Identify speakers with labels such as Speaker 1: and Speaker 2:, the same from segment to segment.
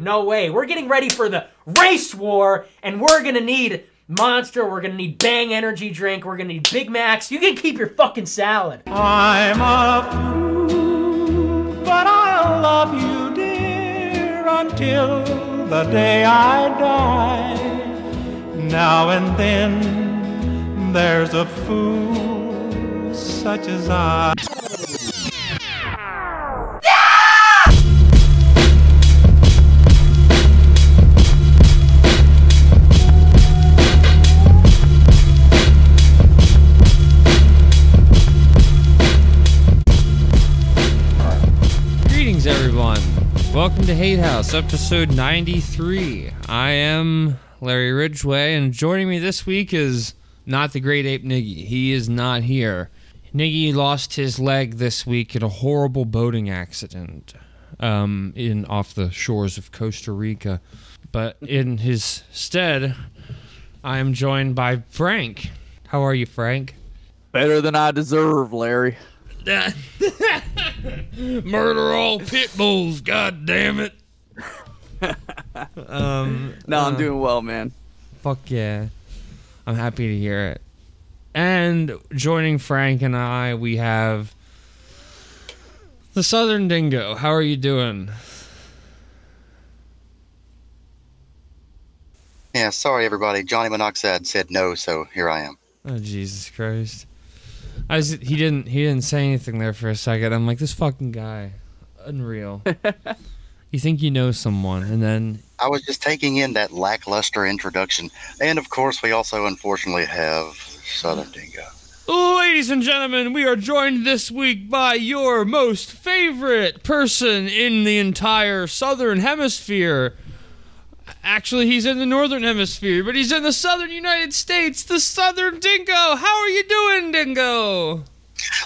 Speaker 1: No way. We're getting ready for the race war, and we're gonna need Monster. We're gonna need Bang Energy Drink. We're gonna need Big Macs. You can keep your fucking salad.
Speaker 2: I'm a fool, but I'll love you, dear, until the day I die. Now and then, there's a fool such as I.
Speaker 3: Welcome to Hate House, episode 93. I am Larry Ridgeway, and joining me this week is not the great ape Niggy. He is not here. Niggy lost his leg this week in a horrible boating accident um, in off the shores of Costa Rica. But in his stead, I am joined by Frank. How are you, Frank?
Speaker 4: Better than I deserve, Larry.
Speaker 3: Murder all pit bulls, god damn it. um,
Speaker 4: No, I'm doing well, man.
Speaker 3: fuck yeah. I'm happy to hear it. And joining Frank and I, we have the Southern Dingo. How are you doing?
Speaker 5: Yeah, sorry everybody. Johnny Monoxide said no, so here I am.
Speaker 3: Oh Jesus Christ! I was, he didn't he didn't say anything there for a second. I'm like this fucking guy, unreal. you think you know someone, and then
Speaker 5: I was just taking in that lackluster introduction. And of course, we also unfortunately have Southern Dingo.
Speaker 3: Ladies and gentlemen, we are joined this week by your most favorite person in the entire southern hemisphere. Actually, he's in the northern hemisphere, but he's in the southern United States, the southern dingo. How are you doing, dingo?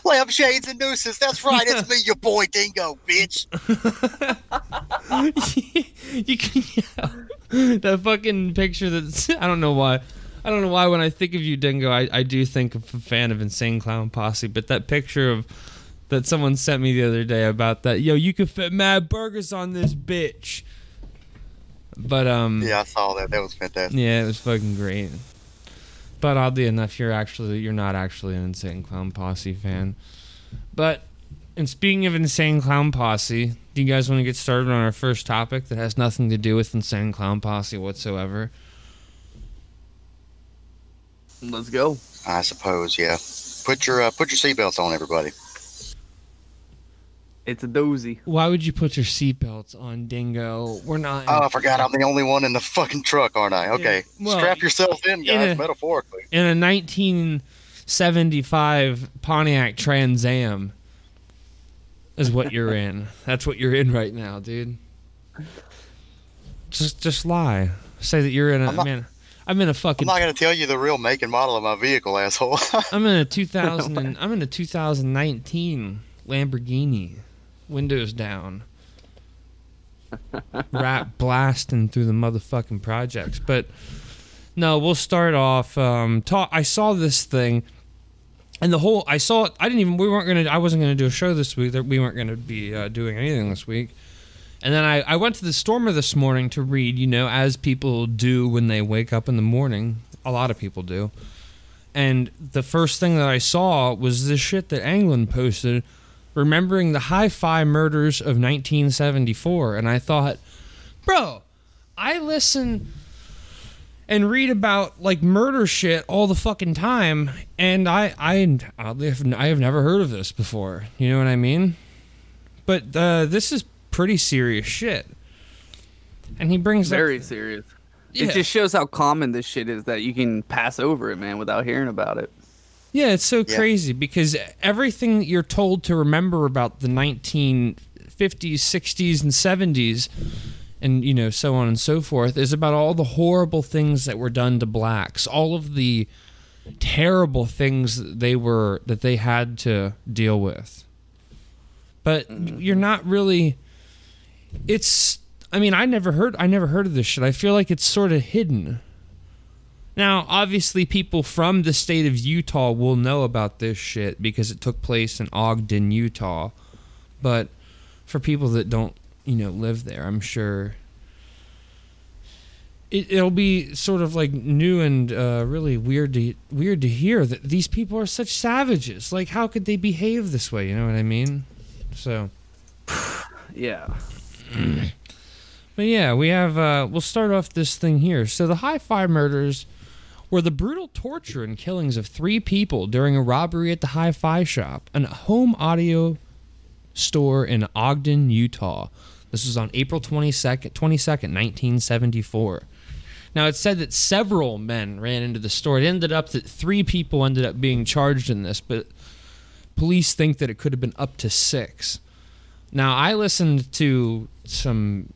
Speaker 5: Lampshades and nooses. That's right. It's me, your boy Dingo, bitch.
Speaker 3: you can yeah. that fucking picture that's I don't know why. I don't know why when I think of you, Dingo, I, I do think of a fan of Insane Clown Posse, but that picture of that someone sent me the other day about that, yo, you could fit mad burgers on this bitch. But um
Speaker 5: Yeah, I saw that. That was fantastic.
Speaker 3: yeah, it was fucking great. But oddly enough, you're actually you're not actually an Insane Clown Posse fan. But and speaking of Insane Clown Posse, do you guys want to get started on our first topic that has nothing to do with Insane Clown Posse whatsoever?
Speaker 4: Let's go.
Speaker 5: I suppose. Yeah. Put your uh, put your seatbelts on, everybody.
Speaker 4: It's a dozy.
Speaker 3: Why would you put your seatbelts on, Dingo? We're not.
Speaker 5: Oh, I forgot. I'm the only one in the fucking truck, aren't I? Okay.
Speaker 3: well,
Speaker 5: Strap yourself in,
Speaker 3: in
Speaker 5: guys.
Speaker 3: a-
Speaker 5: metaphorically.
Speaker 3: in a 1975 Pontiac Trans Am is what you're in. That's what you're in right now, dude. Just just lie. Say that you're in a
Speaker 5: I'm not-
Speaker 3: man. I'm in a fucking.
Speaker 5: I'm not gonna tell you the real make and model of my vehicle, asshole.
Speaker 3: I'm in a 2000. and, I'm in a 2019 Lamborghini, windows down. Rap blasting through the motherfucking projects, but no, we'll start off. Um, talk. I saw this thing, and the whole. I saw. it. I didn't even. We weren't gonna. I wasn't gonna do a show this week. That we weren't gonna be uh, doing anything this week. And then I, I went to the Stormer this morning to read. You know, as people do when they wake up in the morning. A lot of people do. And the first thing that I saw was this shit that Anglin posted, remembering the hi-fi murders of 1974, and I thought, bro, I listen and read about like murder shit all the fucking time, and I I oddly I have never heard of this before. You know what I mean? But uh, this is pretty serious shit. And he brings up-
Speaker 4: Very serious.
Speaker 3: Yeah.
Speaker 4: It just shows how common this shit is that you can pass over it, man, without hearing about it.
Speaker 3: Yeah, it's so
Speaker 5: Yeah.
Speaker 3: crazy because everything that you're told to remember about the 1950s, 60s, and 70s, and you know, so on and so forth, is about all the horrible things that were done to blacks, all of the terrible things that they were that they had to deal with. But you're not really. It's. I mean, I never heard. I never heard of this shit. I feel like it's sort of hidden. Now, obviously, people from the state of Utah will know about this shit because it took place in Ogden, Utah. But for people that don't, you know, live there, I'm sure it, it'll be sort of like new and uh, really weird to weird to hear that these people are such savages. Like, how could they behave this way? You know what I mean? So,
Speaker 4: Yeah.
Speaker 3: but yeah, we have. Uh, we'll start off this thing here. So the Hi-Fi murders were the brutal torture and killings of three people during a robbery at the Hi-Fi shop, a home audio store in Ogden, Utah. This was on April 22nd, 22nd, 1974. Now, it's said that several men ran into the store. It ended up that three people ended up being charged in this, but police think that it could have been up to six. Now, I listened to some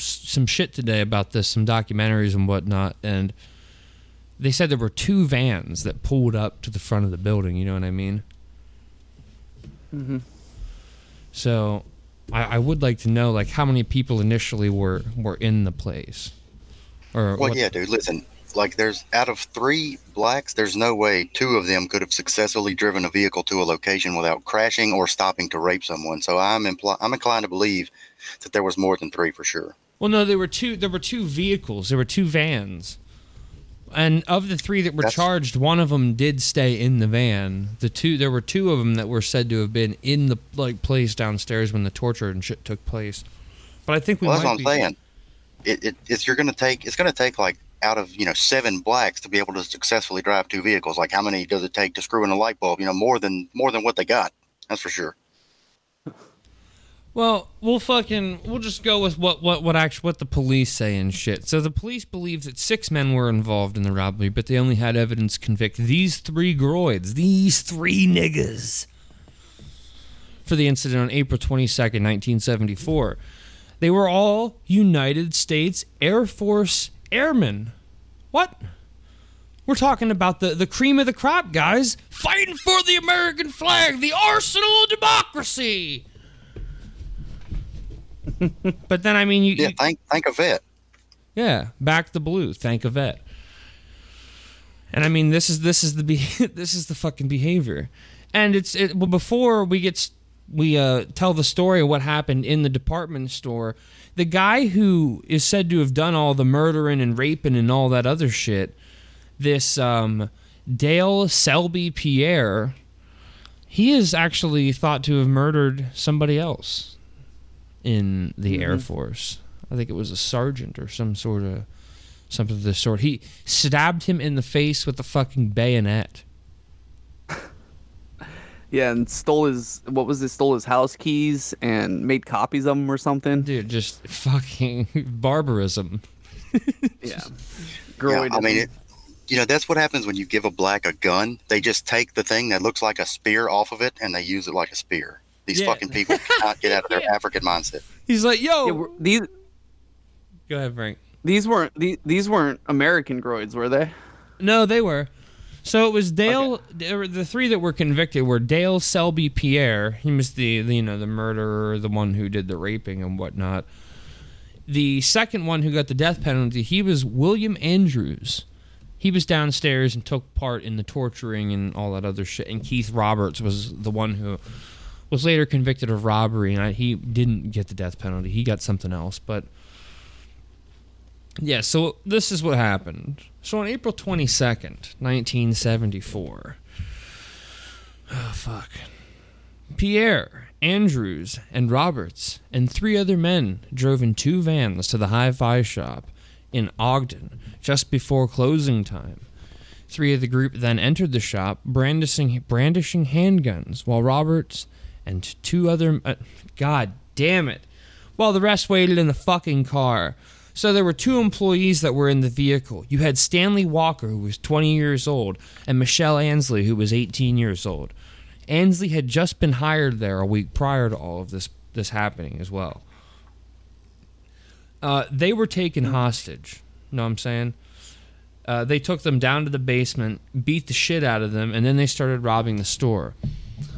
Speaker 3: some shit today about this, some documentaries and whatnot, and they said there were two vans that pulled up to the front of the building. You know what I mean?
Speaker 4: Mm-hmm.
Speaker 3: So, I, I would like to know like how many people initially were were in the place, or
Speaker 5: Well,
Speaker 3: what-
Speaker 5: yeah, dude. Listen, like, there's out of three blacks, there's no way two of them could have successfully driven a vehicle to a location without crashing or stopping to rape someone. So I'm impl- I'm inclined to believe that there was more than three for sure.
Speaker 3: Well, no, there were two. There were two vehicles. There were two vans, and of the three that were
Speaker 5: That's-
Speaker 3: charged, one of them did stay in the van. The two, there were two of them that were said to have been in the like place downstairs when the torture and shit took place. But I think we.
Speaker 5: Well, that's what I'm
Speaker 3: be...
Speaker 5: saying. It, it, it's you're gonna take it's gonna take like out of you know seven blacks to be able to successfully drive two vehicles. Like how many does it take to screw in a light bulb? You know, more than more than what they got. That's for sure.
Speaker 3: Well, we'll fucking we'll just go with what what what actually what the police say and shit. So the police believe that six men were involved in the robbery, but they only had evidence convict these three groids, these three niggas, for the incident on April twenty second, nineteen seventy four. They were all United States Air Force airmen. What? We're talking about the, the cream of the crop, guys, fighting for the American flag, the arsenal of democracy. but then, I mean, you,
Speaker 5: Yeah,
Speaker 3: you-
Speaker 5: thank thank a vet.
Speaker 3: yeah, back the blue. Thank a vet. And I mean, this is this is the be- this is the fucking behavior, and it's it. Well, before we get we uh, tell the story of what happened in the department store, the guy who is said to have done all the murdering and raping and all that other shit, this um, Dale Selby Pierre, he is actually thought to have murdered somebody else in the Air mm-hmm. Force. I think it was a sergeant or some sort of something of this sort. He stabbed him in the face with a fucking bayonet.
Speaker 4: Yeah, and stole his what was it? Stole his house keys and made copies of them or something.
Speaker 3: Dude, just fucking barbarism.
Speaker 4: Yeah.
Speaker 5: Yeah, I mean, it, you know, that's what happens when you give a black a gun. They just take the thing that looks like a spear off of it and they use it like a spear. These
Speaker 3: Yeah.
Speaker 5: fucking people cannot get out of their African mindset.
Speaker 3: He's like, yo.
Speaker 4: Yeah, these
Speaker 3: Go ahead, Frank.
Speaker 4: these weren't these, these weren't American groids, were they?
Speaker 3: No, they were. So it was Dale. there were- The three that were convicted were Dale Selby Pierre. He was the, the you know the murderer, the one who did the raping and whatnot. The second one who got the death penalty, he was William Andrews. He was downstairs and took part in the torturing and all that other shit. And Keith Roberts was the one who was later convicted of robbery, and I, he didn't get the death penalty. He got something else, but yeah, so this is what happened. So on April 22nd, 1974. Oh, fuck. Pierre, Andrews, and Roberts, and three other men drove in two vans to the hi fi shop in Ogden just before closing time. Three of the group then entered the shop, brandishing, brandishing handguns, while Roberts and two other. Uh, God damn it. While the rest waited in the fucking car. So there were two employees that were in the vehicle. You had Stanley Walker, who was 20 years old, and Michelle Ansley, who was 18 years old. Ansley had just been hired there a week prior to all of this this happening as well. Uh, they were taken hostage. You Know what I'm saying? Uh, they took them down to the basement, beat the shit out of them, and then they started robbing the store.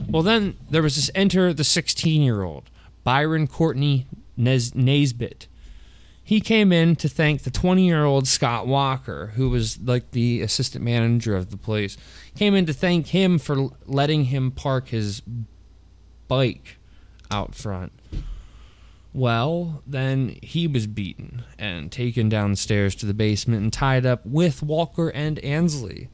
Speaker 3: Well, then there was this enter the 16 year old, Byron Courtney Nes-. He came in to thank the 20 year old Scott Walker, who was like the assistant manager of the place. Came in to thank him for letting him park his bike out front. Well, then he was beaten and taken downstairs to the basement and tied up with Walker and Ansley.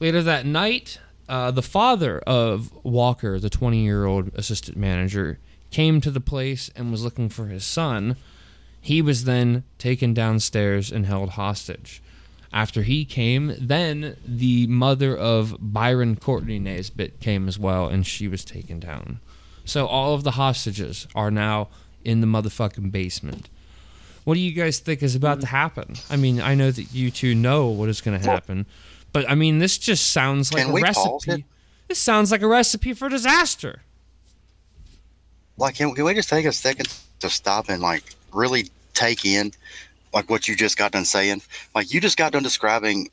Speaker 3: Later that night, uh, the father of Walker, the 20 year old assistant manager, came to the place and was looking for his son. He was then taken downstairs and held hostage. After he came, then the mother of Byron Courtney Naisbitt came as well, and she was taken down. So all of the hostages are now in the motherfucking basement. What do you guys think is about to happen? I mean, I know that you two know what is going to happen, but I mean, this just sounds like
Speaker 5: Can
Speaker 3: a recipe. This sounds like a recipe for disaster.
Speaker 5: Like, can, can we just take a second to stop and like really take in like what you just got done saying? Like, you just got done describing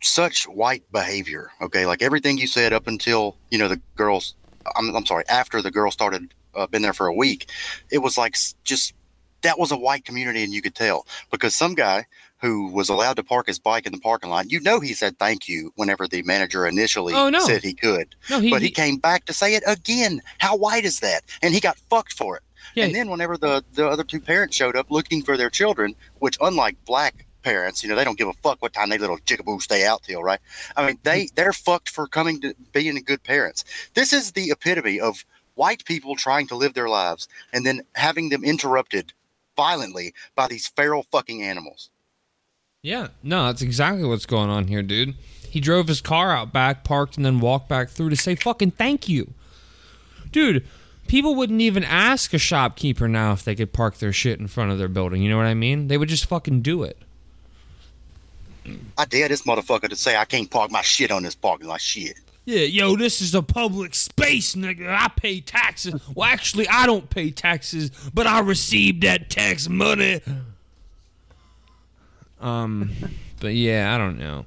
Speaker 5: such white behavior. Okay, like everything you said up until you know the girls. I'm, I'm sorry. After the girl started uh, been there for a week, it was like just that was a white community, and you could tell because some guy who was allowed to park his bike in the parking lot, you know, he said thank you whenever the manager initially
Speaker 3: Oh, no.
Speaker 5: said he could
Speaker 3: No, he,
Speaker 5: but he
Speaker 3: he-
Speaker 5: came back to say it again. How white is that? And he got fucked for it.
Speaker 3: Yeah.
Speaker 5: And then whenever the the other two parents showed up looking for their children, which unlike black parents, you know, they don't give a fuck what time they little jigaboo stay out till, right? I mean, they mm-hmm. they're fucked for coming to being good parents. This is the epitome of white people trying to live their lives and then having them interrupted violently by these feral fucking animals.
Speaker 3: Yeah, no, that's exactly what's going on here, dude. He drove his car out back, parked, and then walked back through to say fucking thank you. Dude, people wouldn't even ask a shopkeeper now if they could park their shit in front of their building. You know what I mean? They would just fucking do it.
Speaker 5: I dare this motherfucker to say I can't park my shit on this parking lot. Shit.
Speaker 3: Yeah, yo, this is a public space, nigga. I pay taxes. Well, actually, I don't pay taxes, but I received that tax money. Um, but yeah, I don't know.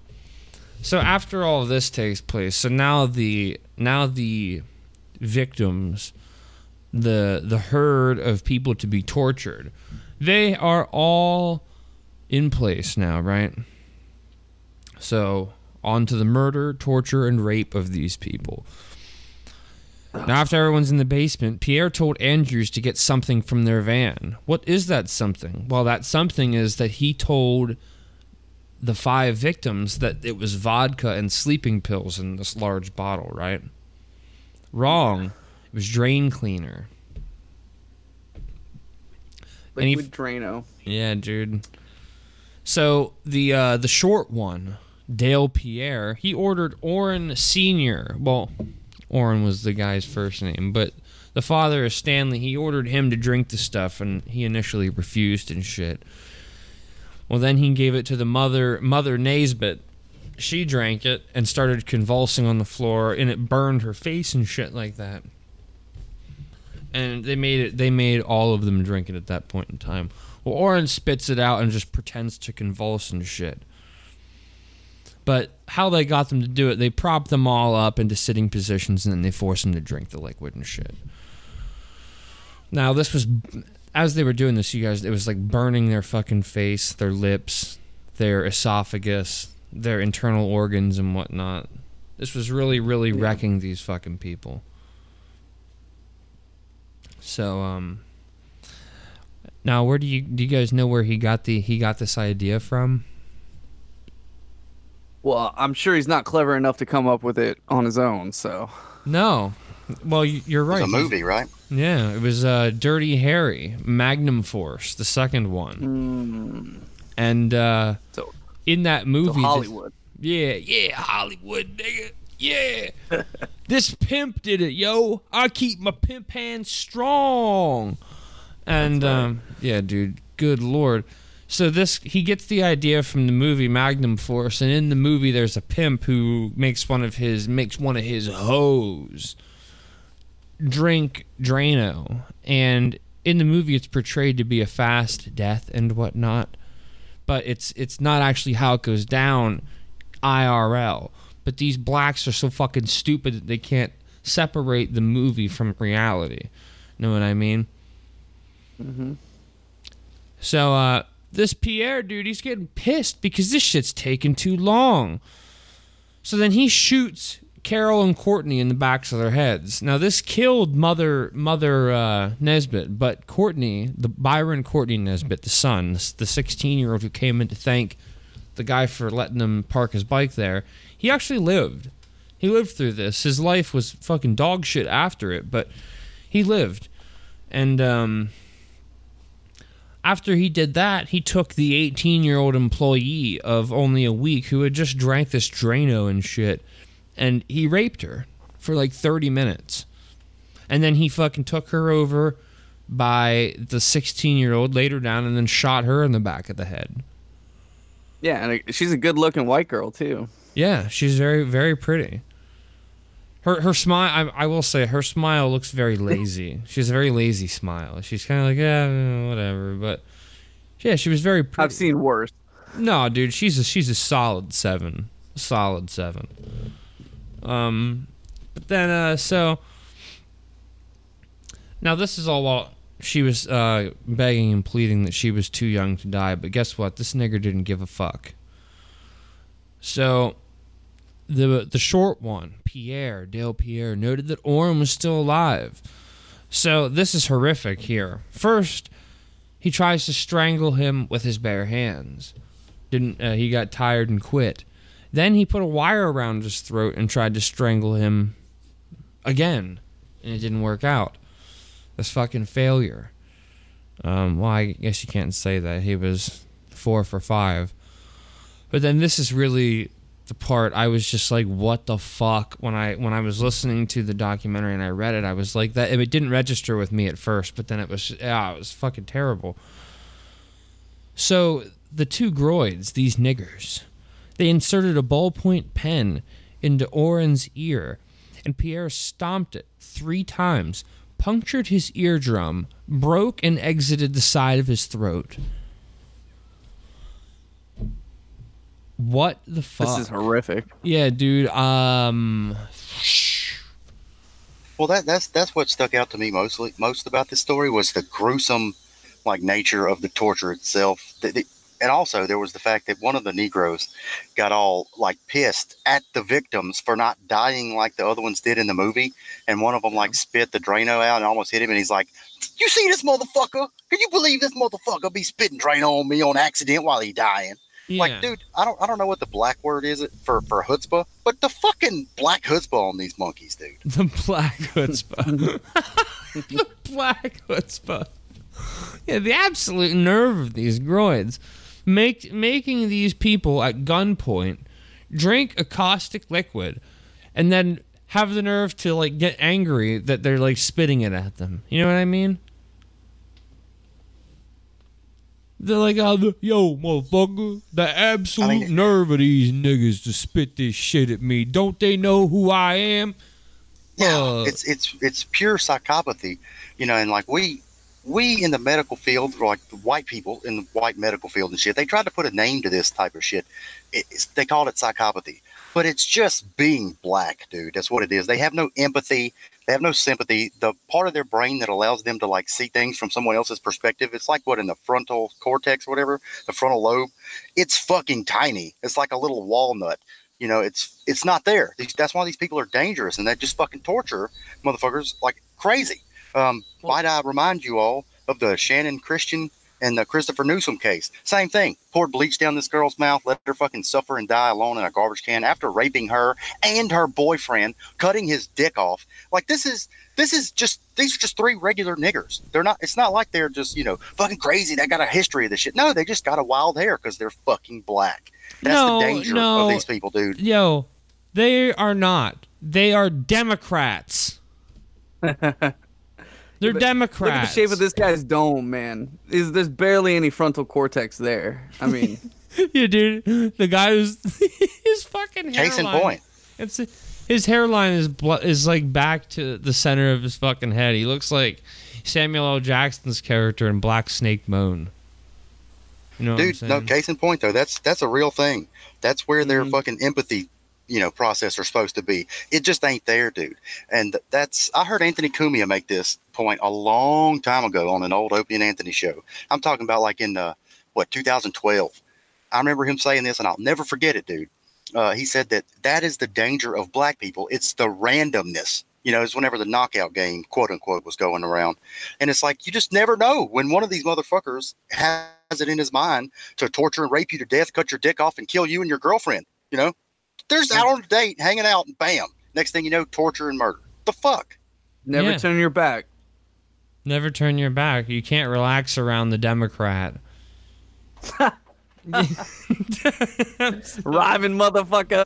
Speaker 3: So after all of this takes place, so now the now the victims, the the herd of people to be tortured, they are all in place now, right? So, on to the murder, torture, and rape of these people. Now, after everyone's in the basement, Pierre told Andrews to get something from their van. What is that something? Well, that something is that he told the five victims that it was vodka and sleeping pills in this large bottle, right? Wrong. It was drain cleaner. And he-
Speaker 4: Drano.
Speaker 3: Yeah, dude. So the uh, the short one, Dale Pierre, he ordered Orren Senior. Well, Orren was the guy's first name, but the father is Stanley. He ordered him to drink the stuff, and he initially refused and shit. Well, then he gave it to the mother, Mother Naisbitt. She drank it and started convulsing on the floor, and it burned her face and shit like that. And they made it. They made all of them drink it at that point in time. Well, Orren spits it out and just pretends to convulse and shit. But how they got them to do it, they prop them all up into sitting positions and then they force them to drink the liquid and shit. Now, this was, as they were doing this, you guys, it was like burning their fucking face, their lips, their esophagus, their internal organs and whatnot. This was really, really wrecking these fucking people. So, um, now, where do you do you guys know where he got the he got this idea from?
Speaker 4: Well, I'm sure he's not clever enough to come up with it on his own. So
Speaker 3: No, well you- you're
Speaker 5: It
Speaker 3: right.
Speaker 5: was a movie, right?
Speaker 3: Yeah, it was uh, Dirty Harry, Magnum Force, the second one, and uh,
Speaker 4: So-
Speaker 3: in that
Speaker 4: so
Speaker 3: movie,
Speaker 4: Hollywood.
Speaker 3: yeah, yeah, Hollywood, nigga, yeah. this pimp did it, yo. I keep my pimp hand strong, and um, yeah, dude, good lord. So this he gets the idea from the movie Magnum Force, and in the movie there's a pimp who makes one of his makes one of his hoes drink Drano, and in the movie it's portrayed to be a fast death and whatnot, but it's it's not actually how it goes down, IRL. But these blacks are so fucking stupid that they can't separate the movie from reality. Know what I mean? Mm-hmm. So uh, this Pierre dude, he's getting pissed because this shit's taking too long. So then he shoots Carol and Courtney in the backs of their heads. Now this killed mother mother uh, Naisbitt, but Courtney, the Byron Courtney Naisbitt, the son, the 16 year old who came in to thank the guy for letting him park his bike there, he actually lived. He lived through this. His life was fucking dog shit after it, but he lived. And um, after he did that, he took the 18 year old employee of only a week who had just drank this Drano and shit, and he raped her for like 30 minutes. And then he fucking took her over by the 16 year old, laid her down, and then shot her in the back of the head.
Speaker 4: Yeah, and uh, she's a good-looking white girl too.
Speaker 3: Yeah, she's very, very pretty. Her her smile, I, I will say, her smile looks very lazy. she has a very lazy smile. She's kind of like, yeah, whatever. But yeah, she was very pretty.
Speaker 4: I've seen worse.
Speaker 3: No, dude, she's a she's a solid seven, solid seven. Um, but then uh, so now this is all while she was uh begging and pleading that she was too young to die. But guess what? This nigger didn't give a fuck. So the the short one, Pierre Dale Pierre, noted that Orren was still alive. So this is horrific here. First, he tries to strangle him with his bare hands. Didn't uh, he got tired and quit. Then he put a wire around his throat and tried to strangle him again, and it didn't work out. This fucking failure. Um, well, I guess you can't say that he was four for five. But then this is really the part I was just like, what the fuck? When I when I was listening to the documentary and I read it, I was like that. It didn't register with me at first, but then it was yeah, it was fucking terrible. So the two groids, these niggers, they inserted a ballpoint pen into Orren's ear, and Pierre stomped it three times, punctured his eardrum, broke and exited the side of his throat. What the fuck?
Speaker 4: This is horrific.
Speaker 3: Yeah, dude. Um,
Speaker 5: Well, that that's that's what stuck out to me mostly most about this story was the gruesome, like nature of the torture itself. The- the- and also there was the fact that one of the Negroes got all like pissed at the victims for not dying like the other ones did in the movie, and one of them like spit the Drano out and almost hit him, and he's like, "You see this motherfucker? Can you believe this motherfucker be spitting Drano on me on accident while he dying?"
Speaker 3: Yeah.
Speaker 5: Like, dude, I don't I don't know what the black word is for for chutzpah, but the fucking black chutzpah on these monkeys, dude.
Speaker 3: The black chutzpah. the black chutzpah. Yeah, the absolute nerve of these groids. Make, making these people at gunpoint drink a caustic liquid and then have the nerve to like get angry that they're like spitting it at them. You know what I mean? They're like, oh, yo, motherfucker, the absolute
Speaker 5: I mean-
Speaker 3: nerve of these niggas to spit this shit at me. Don't they know who I am?
Speaker 5: Yeah,
Speaker 3: Uh,
Speaker 5: it's it's it's pure psychopathy, you know. And like we we in the medical field, or like the white people in the white medical field and shit, they tried to put a name to this type of shit. It's, they called it psychopathy, but it's just being black, dude. That's what it is. They have no empathy. They have no sympathy. The part of their brain that allows them to like see things from someone else's perspective, it's like what in the frontal cortex or whatever, the frontal lobe. It's fucking tiny. It's like a little walnut. You know, it's it's not there. That's why these people are dangerous and they just fucking torture motherfuckers like crazy. Um, might I remind you all of the Shannon Christian and the Christopher Newsom case? Same thing. Poured bleach down this girl's mouth, let her fucking suffer and die alone in a garbage can after raping her and her boyfriend, cutting his dick off. Like this is this is just these are just three regular niggers. They're not. It's not like they're just you know fucking crazy. They got a history of this shit. No, they just got a wild hair because they're fucking black. That's
Speaker 3: No,
Speaker 5: the danger
Speaker 3: no.
Speaker 5: of these people, dude.
Speaker 3: Yo, they are not. They are Democrats. They're
Speaker 4: but
Speaker 3: Democrats.
Speaker 4: Look at the shape of this guy's dome, man. Is there's barely any frontal cortex there. I mean,
Speaker 3: yeah, dude. The guy who's his fucking hairline.
Speaker 5: Case in point.
Speaker 3: It's his hairline is is like back to the center of his fucking head. He looks like Samuel L. Jackson's character in Black Snake Moan. You know, what I'm
Speaker 5: dude no case in point though that's that's a real thing that's where their
Speaker 3: Mhm.
Speaker 5: fucking empathy you know process are supposed to be it just ain't there dude and that's i heard anthony cumia make this point a long time ago on an old opie and anthony show i'm talking about like in uh what 2012 i remember him saying this and i'll never forget it dude uh, he said that that is the danger of black people. It's the randomness. You know, it's whenever the knockout game, quote unquote, was going around. And it's like, you just never know when one of these motherfuckers has it in his mind to torture and rape you to death, cut your dick off, and kill you and your girlfriend. You know, there's out on a date, hanging out, and bam. Next thing you know, torture and murder. The fuck?
Speaker 4: Never
Speaker 3: Yeah.
Speaker 4: turn your back.
Speaker 3: Never turn your back. You can't relax around the Democrat.
Speaker 4: Rhyming motherfucker.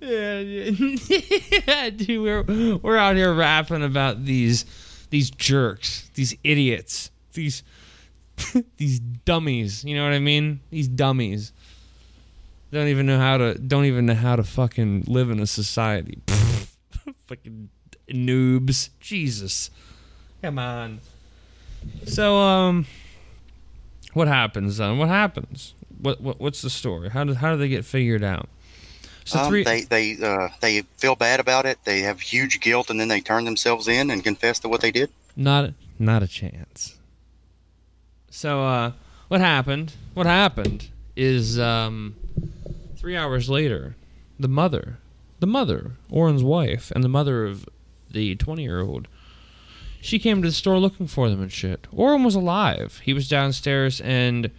Speaker 3: Yeah, yeah. yeah, dude, we're we're out here rapping about these these jerks, these idiots, these these dummies. You know what I mean? These dummies don't even know how to don't even know how to fucking live in a society. fucking noobs. Jesus, come on. So um, what happens then? What happens? What, what what's the story? How do how do they get figured out? So
Speaker 5: Um,
Speaker 3: three.
Speaker 5: they they uh, they feel bad about it. They have huge guilt, and then they turn themselves in and confess to what they did.
Speaker 3: Not not a chance. So uh what happened? What happened is um 3 hours later, the mother, the mother, Orren's wife and the mother of the 20-year-old she came to the store looking for them and shit. Oren was alive. He was downstairs and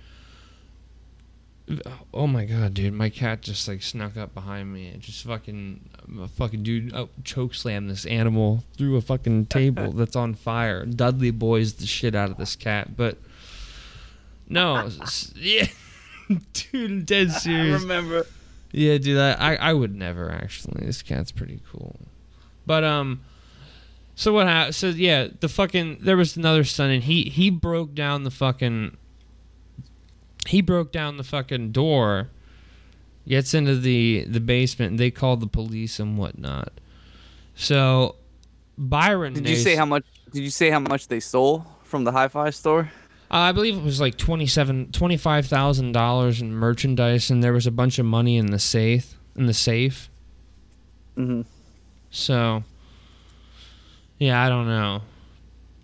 Speaker 3: Oh my god, dude! My cat just like snuck up behind me and just fucking, a fucking dude, oh, choke slammed this animal through a fucking table that's on fire. Dudley boys the shit out of this cat, but no, yeah, dude, dead
Speaker 4: I
Speaker 3: serious.
Speaker 4: remember.
Speaker 3: Yeah, dude, I, I I would never actually. This cat's pretty cool, but um, so what happened? So yeah, the fucking there was another son, and he he broke down the fucking. He broke down the fucking door, gets into the the basement, and they called the police and whatnot. So, Byron.
Speaker 4: Did you
Speaker 3: knows-
Speaker 4: say how much? Did you say how much they stole from the hi-fi store?
Speaker 3: Uh, I believe it was like twenty-seven, twenty-five thousand dollars in merchandise, and there was a bunch of money in the safe. In the safe.
Speaker 4: Mhm.
Speaker 3: So. Yeah, I don't know.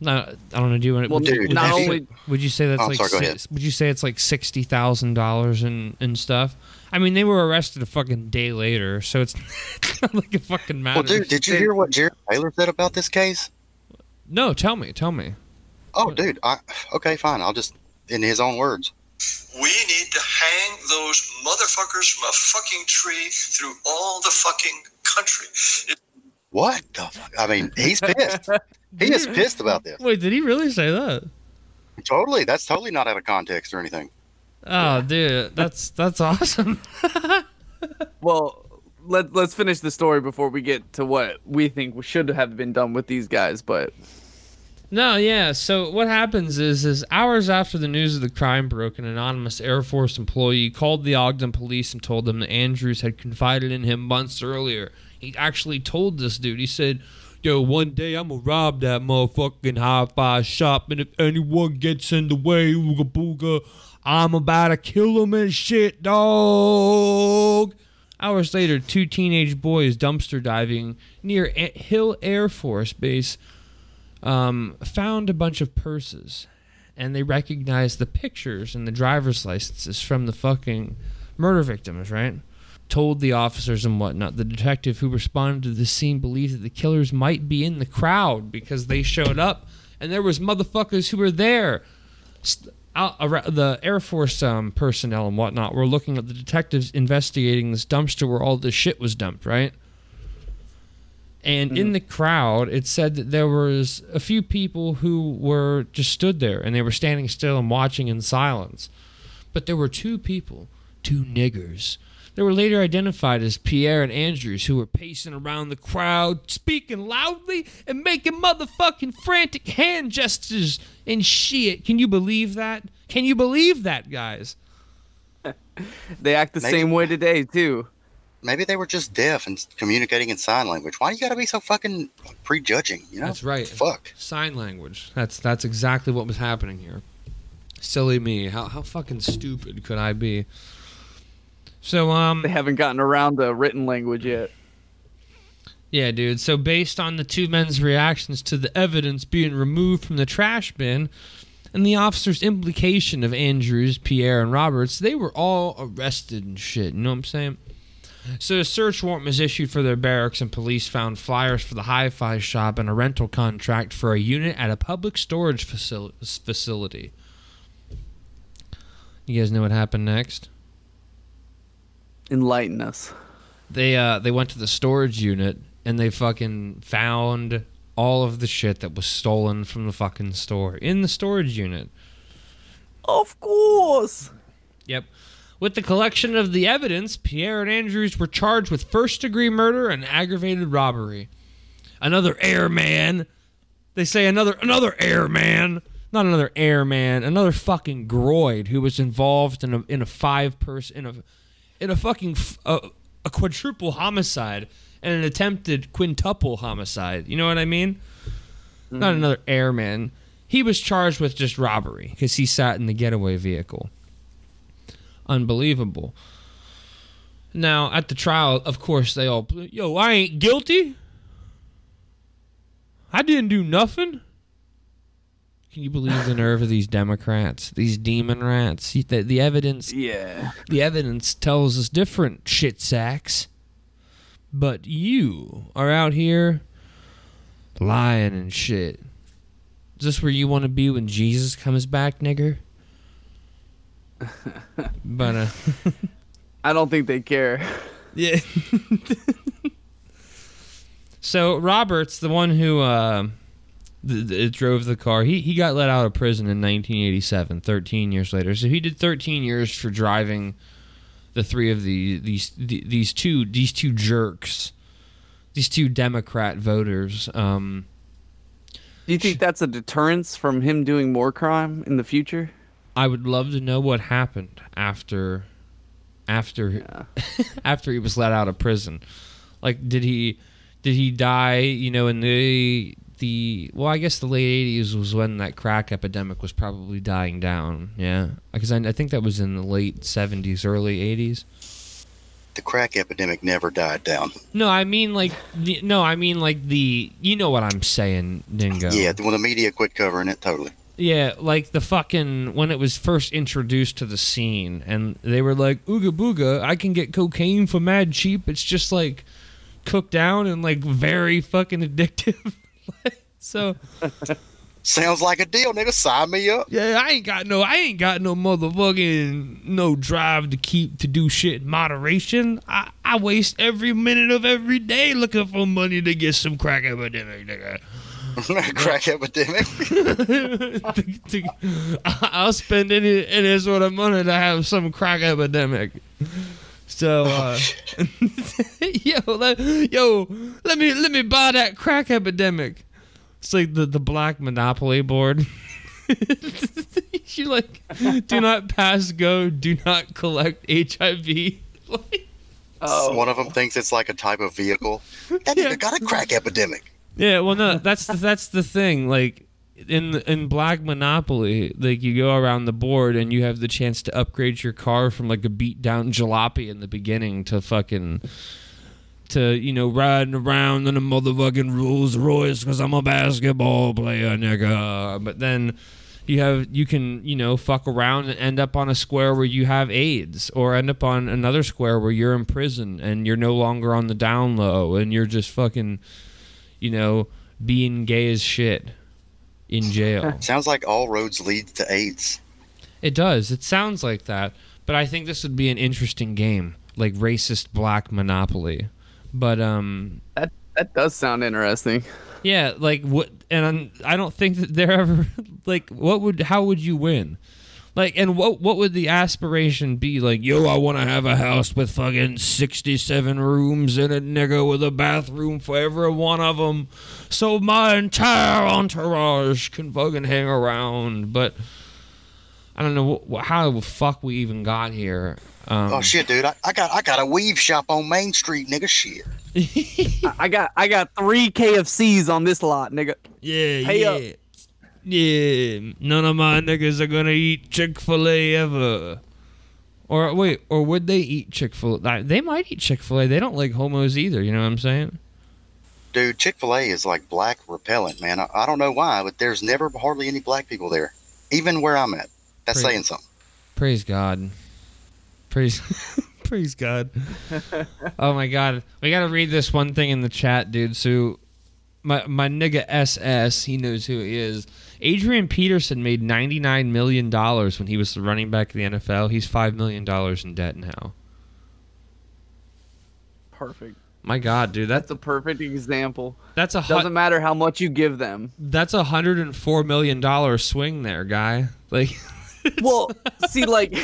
Speaker 3: Not, I don't know. Do you want?
Speaker 4: Well,
Speaker 3: would, you-
Speaker 5: dude,
Speaker 3: would
Speaker 4: not
Speaker 3: you say- would you say that's
Speaker 5: Oh,
Speaker 3: like?
Speaker 5: sorry, go
Speaker 3: si-
Speaker 5: ahead.
Speaker 3: Would you say it's like sixty thousand dollars and and stuff? I mean, they were arrested a fucking day later, so it's, it's not like it fucking
Speaker 5: Well, dude, did you hear what Jared Taylor said about this case?
Speaker 3: no, tell me, tell me.
Speaker 5: Oh, dude, I okay, fine. I'll just in his own words.
Speaker 6: We need to hang those motherfuckers from a fucking tree through all the fucking country. It-
Speaker 5: What the fuck? I mean, he's pissed. he is pissed about this.
Speaker 3: Wait, did he really say that?
Speaker 5: Totally. That's totally not out of context or anything.
Speaker 3: Oh, dude, that's that's awesome.
Speaker 4: Well, let let's finish the story before we get to what we think should have been done with these guys. But
Speaker 3: No, yeah. So what happens is, is hours after the news of the crime broke, an anonymous Air Force employee called the Ogden police and told them that Andrews had confided in him months earlier. He actually told this dude. He said, "Yo, one day I'm gonna rob that motherfucking hi-fi shop, and if anyone gets in the way, ooga booga, I'm about to kill him and shit, dog." Hours later, two teenage boys dumpster diving near Hill Air Force Base um, found a bunch of purses and they recognized the pictures and the driver's licenses from the fucking murder victims, right? Told the officers and whatnot. The detective who responded to the scene believed that the killers might be in the crowd because they showed up and there was motherfuckers who were there. Out, the Air Force um, personnel and whatnot were looking at the detectives investigating this dumpster where all this shit was dumped, right? And in hmm. the crowd, it said that there was a few people who were just stood there and they were standing still and watching in silence. But there were two people, two niggers. They were later identified as Pierre and Andrews, who were pacing around the crowd, speaking loudly and making motherfucking frantic hand gestures and shit. Can you believe that? Can you believe that, guys?
Speaker 4: they act the
Speaker 5: Maybe-
Speaker 4: same way today too.
Speaker 5: Maybe they were just deaf and communicating in sign language. Why you gotta be so fucking prejudging? You know?
Speaker 3: That's right.
Speaker 5: Fuck.
Speaker 3: Sign language. That's that's exactly what was happening here. Silly me. How how fucking stupid could I be? So um
Speaker 4: They haven't gotten around to written language yet.
Speaker 3: yeah, dude. So based on the two men's reactions to the evidence being removed from the trash bin and the officer's implication of Andrews, Pierre, and Roberts, they were all arrested and shit. You know what I'm saying? So a search warrant was issued for their barracks, and police found flyers for the hi-fi shop and a rental contract for a unit at a public storage facil- facility. You guys know what happened next?
Speaker 4: Enlighten us.
Speaker 3: They uh they went to the storage unit and they fucking found all of the shit that was stolen from the fucking store in the storage unit.
Speaker 4: Of course.
Speaker 3: Yep. With the collection of the evidence, Pierre and Andrews were charged with first degree murder and aggravated robbery. Another airman. They say another another airman. Not another airman, another fucking groid who was involved in a in a five person in a in a fucking f- a, a quadruple homicide and an attempted quintuple homicide. You know what I mean? Not mm-hmm. another airman. He was charged with just robbery because he sat in the getaway vehicle unbelievable. Now, at the trial, of course, they all, yo, I ain't guilty. I didn't do nothing. Can you believe the nerve of these Democrats, these demon rats? The, the evidence,
Speaker 4: Yeah.
Speaker 3: the evidence tells us different shit sacks. But you are out here lying and shit. Is this where you want to be when Jesus comes back, nigger? But uh
Speaker 4: I don't think they care.
Speaker 3: Yeah. so Roberts, the one who uh, th- th- drove the car, he he got let out of prison in 1987, 13 years later. So he did 13 years for driving the three of the these the, these two these two jerks, these two Democrat voters. Um,
Speaker 4: Do you think that's a deterrence from him doing more crime in the future?
Speaker 3: I would love to know what happened after after
Speaker 4: Yeah.
Speaker 3: after he was let out of prison. Like did he did he die, you know, in the the well, I guess the late 80s was when that crack epidemic was probably dying down. Yeah. Because I, I think that was in the late 70s, early 80s.
Speaker 5: The crack epidemic never died down.
Speaker 3: No, I mean like the, no, I mean like the you know what I'm saying, Dingo.
Speaker 5: Yeah, when the media quit covering it, totally.
Speaker 3: Yeah, like the fucking when it was first introduced to the scene, and they were like, "Ooga booga, I can get cocaine for mad cheap." It's just like cooked down and like very fucking addictive. so
Speaker 5: Sounds like a deal, nigga. Sign me up.
Speaker 3: yeah, I ain't got no, I ain't got no motherfucking no drive to keep to do shit in moderation. I I waste every minute of every day looking for money to get some crack epidemic, nigga.
Speaker 5: Crack epidemic.
Speaker 3: to- to- I'll spend any any sort of money to have some crack epidemic. So, uh, yo, let, yo, let me let me buy that crack epidemic. It's like the the black monopoly board. you like, do not pass go, do not collect HIV. Like,
Speaker 4: Oh.
Speaker 5: One of them thinks it's like a type of vehicle. That nigga got a crack epidemic.
Speaker 3: Yeah, well, no, that's the, that's the thing. Like in in Black Monopoly, like you go around the board and you have the chance to upgrade your car from like a beat down jalopy in the beginning to fucking to you know riding around in a motherfucking Rolls Royce because I'm a basketball player, nigga. But then you have you can you know fuck around and end up on a square where you have AIDS, or end up on another square where you're in prison and you're no longer on the down low and you're just fucking you know being gay as shit in jail.
Speaker 5: Sounds like all roads lead to AIDS.
Speaker 3: It does. It sounds like that. But I think this would be an interesting game, like racist black monopoly. But um
Speaker 4: That that does sound interesting.
Speaker 3: yeah, like what and I'm- I don't think that they're ever like what would how would you win? Like and what what would the aspiration be? Like, yo, I want to have a house with fucking 67 rooms and a nigga, with a bathroom for every one of them. So my entire entourage can fucking hang around, but I don't know wh- wh- how the fuck we even got here. Um,
Speaker 5: Oh shit, dude! I, I got I got a weave shop on Main Street, nigga. Shit.
Speaker 4: I, I got I got three KFCs on this lot, nigga.
Speaker 3: Yeah,
Speaker 4: Pay
Speaker 3: yeah.
Speaker 4: up.
Speaker 3: Yeah, none of my niggas are gonna eat Chick Fil A ever. Or wait, or would they eat Chick Fil A? They might eat Chick Fil A. They don't like homos either. You know what I'm saying?
Speaker 5: Dude, Chick Fil A is like black repellent, man. I, I don't know why, but there's never hardly any black people there, even where I'm at. That's
Speaker 3: Pretty-
Speaker 5: saying something.
Speaker 3: Praise God. Praise, Praise God. oh my God. We got to read this one thing in the chat, dude. So my my nigga SS, he knows who he is. Adrian Peterson made ninety nine million dollars when he was the running back of the NFL. He's five million dollars in debt now.
Speaker 4: Perfect.
Speaker 3: My God, dude, that's
Speaker 4: That's a perfect example.
Speaker 3: that's a
Speaker 4: Doesn't matter how much you give them.
Speaker 3: that's a hundred and four million dollar swing there, guy. Like,
Speaker 4: Well, see, like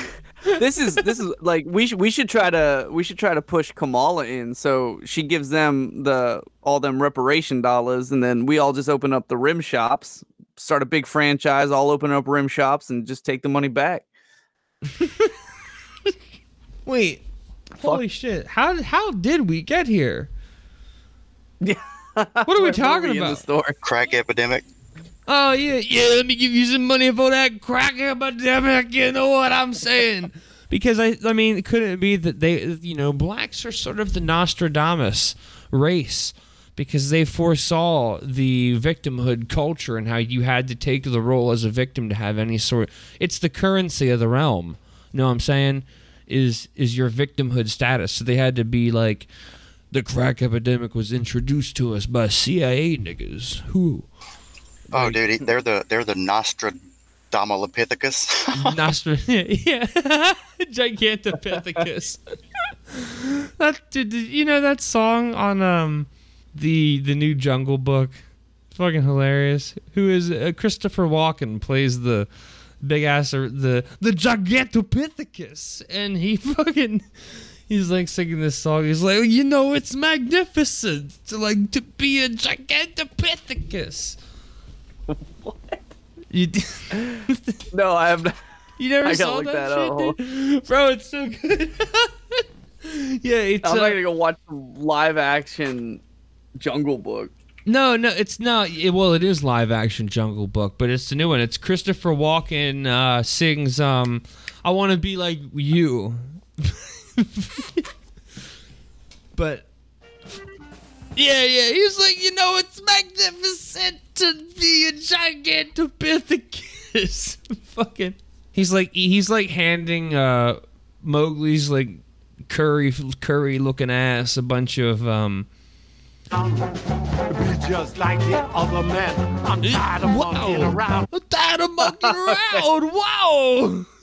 Speaker 4: this is this is like we should we should try to we should try to push Kamala in so she gives them the all them reparation dollars, and then we all just open up the rim shops, start a big franchise, all open up rim shops, and just take the money back.
Speaker 3: wait, holy shit! How how did we get here?
Speaker 4: Yeah.
Speaker 3: What are we talking
Speaker 4: in the
Speaker 3: about?
Speaker 4: story?
Speaker 5: Crack epidemic.
Speaker 3: Oh yeah, yeah. Let me give you some money for that crack epidemic. You know what I'm saying? Because I, I mean, it couldn't it be that they, you know, blacks are sort of the Nostradamus race because they foresaw the victimhood culture and how you had to take the role as a victim to have any sort. It's the currency of the realm. You know what I'm saying? Is is your victimhood status? So they had to be like, the crack epidemic was introduced to us by CIA niggas. Who?
Speaker 5: Oh, dude, they're the they're the Nostradamolopithecus.
Speaker 3: Nostra, yeah, Gigantopithecus. that did you know that song on um the the new Jungle Book? It's fucking hilarious. Who is uh, Christopher Walken plays the big ass or the the Gigantopithecus, and he fucking. He's like singing this song. He's like, you know, it's magnificent to like to be a gigantopithecus. what? You, d-
Speaker 4: No, I have. Not.
Speaker 3: you never
Speaker 4: I
Speaker 3: saw that,
Speaker 4: that
Speaker 3: shit,
Speaker 4: up.
Speaker 3: bro. It's so good. yeah, it's
Speaker 4: I'm
Speaker 3: uh,
Speaker 4: not gonna go watch live action Jungle Book.
Speaker 3: no, no, it's not. It, well, it is live action Jungle Book, but it's the new one. It's Christopher Walken uh, sings um, "I Want to Be Like You," but yeah, yeah, he's like, you know, it's magnificent to be a gigantopithecus. Fucking, he's like, he's like handing uh Mowgli's like curry curry looking ass a bunch of um.
Speaker 2: Be just like the other men. I'm tired of
Speaker 3: Wow.
Speaker 2: monkeying around.
Speaker 3: I'm tired of monkeying around. Wow.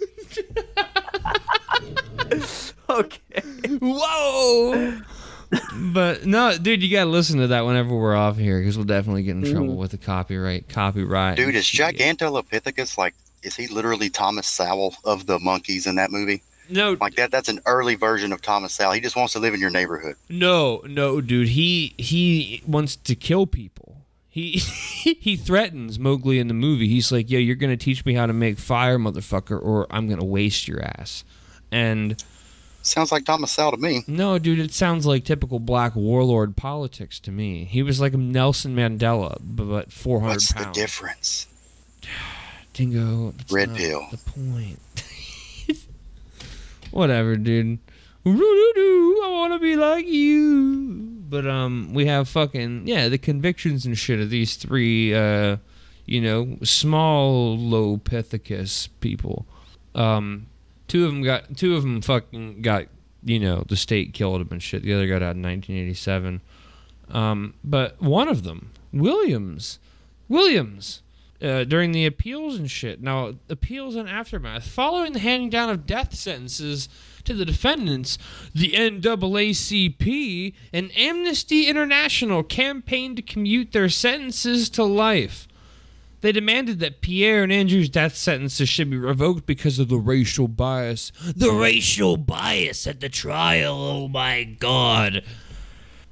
Speaker 4: Okay.
Speaker 3: Whoa. but no, dude, you gotta listen to that whenever we're off here because we'll definitely get in mm-hmm. trouble with the copyright. Copyright.
Speaker 5: dude, is Gigantolopithecus like? Is he literally Thomas Sowell of the monkeys in that movie?
Speaker 3: No,
Speaker 5: Like that? That's an early version of Thomas Sowell. He just wants to live in your neighborhood.
Speaker 3: no, no, dude. He he wants to kill people. He he threatens Mowgli in the movie. He's like, "Yo, you're gonna teach me how to make fire, motherfucker, or I'm gonna waste your ass." And
Speaker 5: Sounds like Thomas Sowell to me.
Speaker 3: No, dude, it sounds like typical black warlord politics to me. He was like a Nelson Mandela, but 400
Speaker 5: What's
Speaker 3: pounds.
Speaker 5: the difference?
Speaker 3: Dingo.
Speaker 5: Red pill.
Speaker 3: The point. Whatever, dude. I want to be like you. But um, we have fucking yeah, the convictions and shit of these three, uh, you know, small Lopithecus people. Um, two of them got two of them fucking got you know the state killed him and shit. The other got out in 1987. Um, but one of them, Williams, Williams, uh, during the appeals and shit. Now, appeals and aftermath. Following the handing down of death sentences to the defendants, the NAACP and Amnesty International campaigned to commute their sentences to life. They demanded that Pierre and Andrew's death sentences should be revoked because of the racial bias. The racial bias at the trial, oh my god.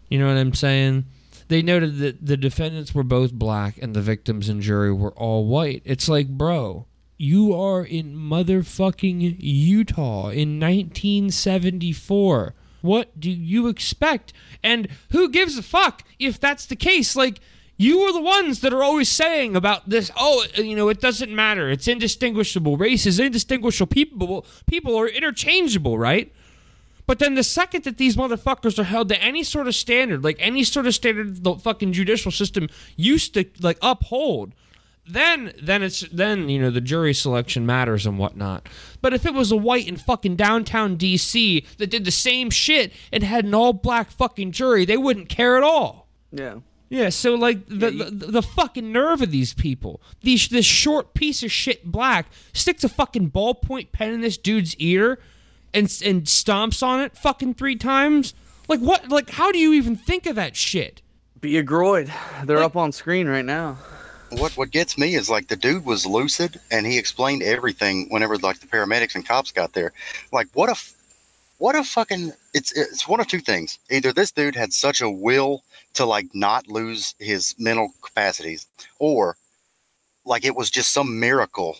Speaker 3: You know what I'm saying? They noted that the defendants were both black and the victims and jury were all white. It's like, bro, you are in motherfucking Utah in 1974. What do you expect? And who gives a fuck if that's the case? Like, you are the ones that are always saying about this. Oh, you know, it doesn't matter. It's indistinguishable. Race is indistinguishable. People, people are interchangeable, right? But then the second that these motherfuckers are held to any sort of standard, like any sort of standard the fucking judicial system used to like uphold, then then it's then you know the jury selection matters and whatnot. But if it was a white in fucking downtown D.C. that did the same shit and had an all black fucking jury, they wouldn't care at all.
Speaker 4: Yeah.
Speaker 3: Yeah, so like the, the the fucking nerve of these people. These this short piece of shit black sticks a fucking ballpoint pen in this dude's ear and and stomps on it fucking three times. Like what like how do you even think of that shit?
Speaker 4: Be a groid. They're up on screen right now.
Speaker 5: what what gets me is like the dude was lucid and he explained everything whenever like the paramedics and cops got there. Like what if what a fucking it's it's one of two things. Either this dude had such a will to like not lose his mental capacities or like it was just some miracle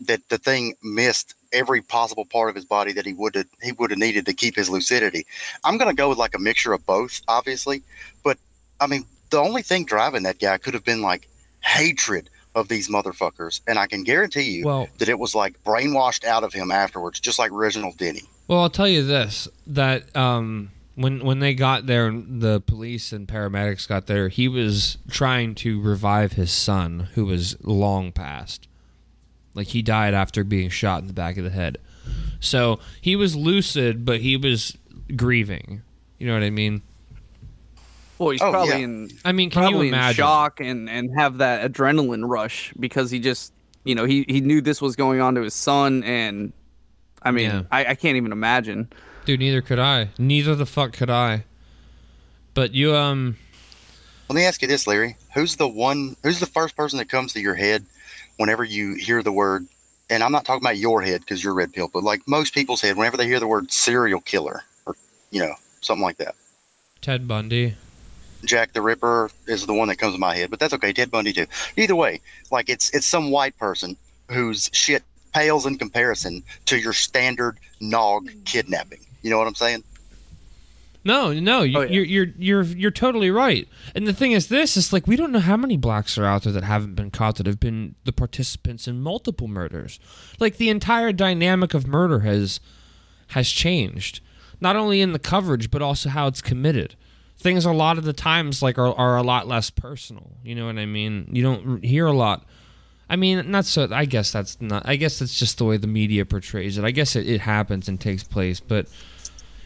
Speaker 5: that the thing missed every possible part of his body that he would have he would have needed to keep his lucidity. I'm gonna go with like a mixture of both, obviously. But I mean, the only thing driving that guy could have been like hatred of these motherfuckers, and I can guarantee you
Speaker 3: Well-
Speaker 5: that it was like brainwashed out of him afterwards, just like Reginald Denny.
Speaker 3: Well, I'll tell you this: that um, when when they got there, and the police and paramedics got there, he was trying to revive his son, who was long past. Like he died after being shot in the back of the head. So he was lucid, but he was grieving. You know what I mean?
Speaker 4: Well, he's
Speaker 5: Oh,
Speaker 4: probably
Speaker 5: yeah.
Speaker 4: in
Speaker 3: I mean, can
Speaker 4: probably
Speaker 3: you
Speaker 4: in
Speaker 3: imagine?
Speaker 4: shock and and have that adrenaline rush because he just you know he he knew this was going on to his son and I mean
Speaker 3: Yeah.
Speaker 4: I, I can't even imagine.
Speaker 3: Dude, neither could I. Neither the fuck could I. But you, um,
Speaker 5: Let me ask you this, Larry: Who's the one? Who's the first person that comes to your head whenever you hear the word? And I'm not talking about your head because you're red pill, but like most people's head, whenever they hear the word serial killer or you know something like that.
Speaker 3: Ted Bundy.
Speaker 5: Jack the Ripper is the one that comes to my head, but that's okay. Ted Bundy too. Either way, like it's it's some white person whose shit pales in comparison to your standard nog kidnapping. You know what I'm saying?
Speaker 3: No, no, you,
Speaker 4: Oh, yeah.
Speaker 3: you're you're you're you're totally right. And the thing is, this is like we don't know how many blacks are out there that haven't been caught that have been the participants in multiple murders. Like the entire dynamic of murder has has changed, not only in the coverage but also how it's committed. Things a lot of the times like are, are a lot less personal. You know what I mean? You don't hear a lot. I mean, not so. I guess that's not. I guess that's just the way the media portrays it. I guess it, it happens and takes place, but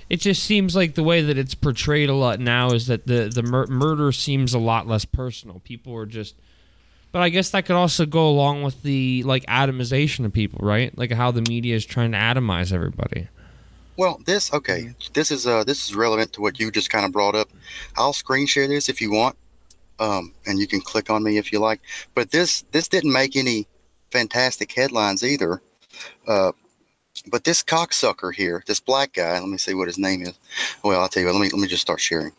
Speaker 3: it just seems like the way that it's portrayed a lot now is that the the mur- murder seems a lot less personal. People are just, but I guess that could also go along with the like atomization of people, right? Like how the media is trying to atomize everybody.
Speaker 5: Well, this okay. This is uh this is relevant to what you just kind of brought up. I'll screen share this if you want, um, and you can click on me if you like. But this this didn't make any fantastic headlines either. Uh, but this cocksucker here, this black guy. Let me see what his name is. Well, I'll tell you what. Let me let me just start sharing.